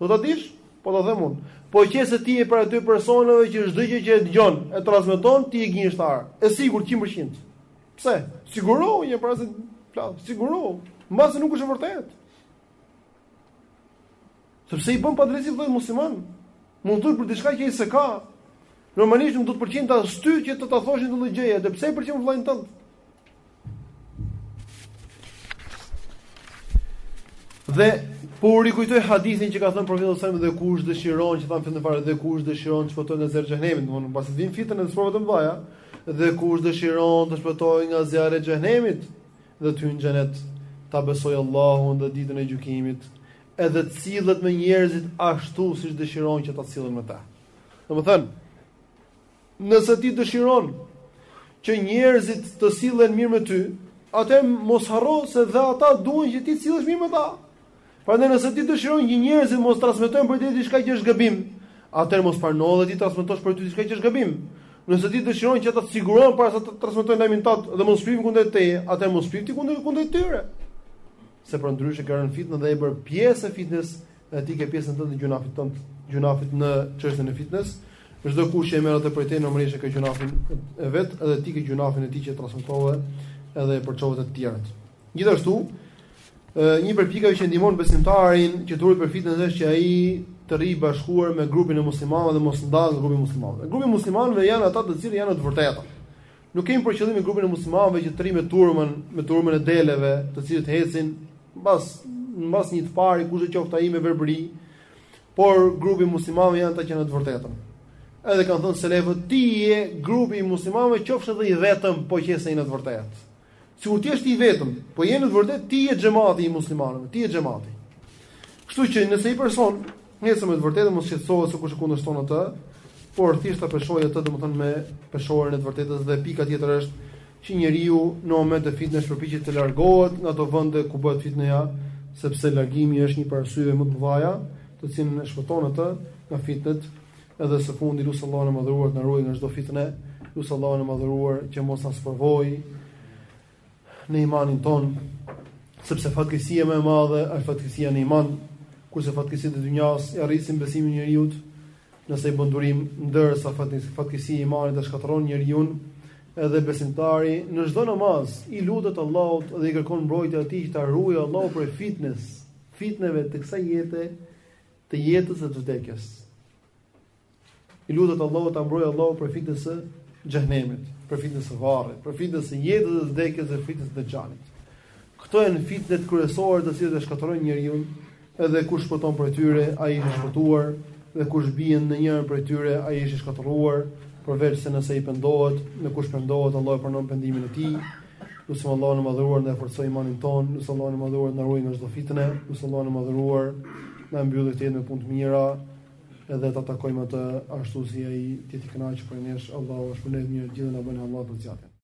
Do ta dish? Po ta them unë. Po qe se ti je prej atyre personave që çdo gjë që e dëgjon, e transmeton ti je gënjeshtar. E sigurt 100%. Pse? Sigurohu njëherë para se flet, sigurohu. Mbase nuk është e vërtetë. Sepse i bën padrejtësi vëllait musliman. Mund të thuash për të diçka që ai s'e ka. Normalisht nuk do të pëlqente as ty që të ta thoshin këtë gjë, e pse e pëlqen për vëllain tënd. Dhe po u rikujtoj hadithin që ka thënë profeti sallallahu alajhi wasallam dhe kush dëshiron që thamë në fillim fare dhe kush dëshiron të shpëtojë nga zjarri i xhenemit, domthonë pasi vijnë fitne e sprova të mëdhaja, dhe kush dëshiron të shpëtojë nga zjarri i xhenemit dhe të hyjë në xhenet, ta besoj Allahun dhe ditën e gjykimit, edhe të sillet me njerëzit ashtu siç dëshiron që ata të sillen me të. Domethënë, Nëse ti dëshiron që njerëzit të sillen mirë me ty, atëherë mos harro se dhe ata duan që ti të sillesh mirë me ta. Prandaj nëse ti dëshiron që njerëzit mos transmetojnë për ty diçka që është gabim, atëherë mos prano dhe ti të transmetosh për ta diçka që është gabim. Nëse ti dëshiron që ata të sigurohen para se të transmetojnë lajmin tënd dhe mos flasin kundër teje, atëherë mos flit ti kundër kundër tyre. Se përndryshe ke rënë në fitne dhe je bërë pjesë e fitnes Dhe ti ke pjesën tënde gjynahit tënd, gjynahit në çështjen e fitnes. Çdokush që e merr atë prej teje normalisht ka gjynahin e vet, edhe ti ke gjynahin e tij që transmetove edhe e përçove te të tjerët. Gjithashtu, një prej pikave që ndihmon besimtarin që të ruhet prej fitnes është që ai të rrijë bashkuar me grupin e muslimanëve dhe mos ndajë grupin e muslimanëve. Grupi i muslimanëve janë ata të cilët janë në të vërtetë. Nuk kemi për qëllim grupin e muslimanëve që të rrimë me turmën, me turmën e deleve, të cilët ecin mbas mbas një të pari kushdo qoftë ai me verbëri, por grupi i muslimanëve janë ata që janë në të vërtetën. Edhe kanë thënë selefët, ti je grupi i muslimanëve qofsh edhe i vetëm, po qe se je në të vërtetë. Sikur ti të jesh i vetëm, po je në të vërtetë ti je xhamati i muslimanëve, ti je xhamati. Kështu që nëse një person ngjitet me të vërtetën mos shqetësohet se kush e kundërshton atë, por thjesht ta peshojë atë domethënë me peshoren e të vërtetës dhe pika tjetër është që njeriu në momente të fitnes përpiqet të largohet nga ato vende ku bëhet fitneja, sepse largimi është një prej arsyeve më të mëdha, të cilën e shpëton atë nga fitnet. Edhe së fundi lus Allahun e Madhëruar të na ruajë nga çdo fitne, lus Allahun e Madhëruar që mos na sprovojë në imanin tonë, sepse fatkeqësia më e madhe është fatkeqësia në iman, kurse fatkeqësitë e dynjasë e rrisin besimin e njeriut nëse i bën durim, ndërsa fatkeqësia e imanit e shkatërron njeriun, edhe besimtari në çdo namaz i lutet Allahut dhe i kërkon mbrojtje atij që ta ruajë Allahu prej fitnes, fitneve të kësaj jete, të jetës dhe të vdekjes. I lutet Allahut ta mbrojë Allahu prej fitnes së xhehenemit, prej fitnes së varrit, prej fitnes së jetës dhe vdekjes dhe fitnes së Dexhalit. Këto janë fitnet kryesore të cilat e shkatërrojnë njeriun, edhe kush shpëton prej tyre, ai është i shpëtuar, dhe kush bie në njërin prej tyre, ai është i shkatërruar, përveçse nëse ai pendohet, dhe kush pendohet, Allahu e pranon pendimin e tij. Lusim Allahun e Madhëruar të na e forcojë imanin tonë, lusim Allahun e Madhëruar të na ruajë nga çdo fitne, lusim Allahun e Madhëruar të na e mbyllë këtë jetë me punë të mira, Edhe ta takojmë atë ashtu si ai të jetë i kënaqur prej nesh Allahu ju shpërbleftë të gjithë na bëni hallall për zgjatjen.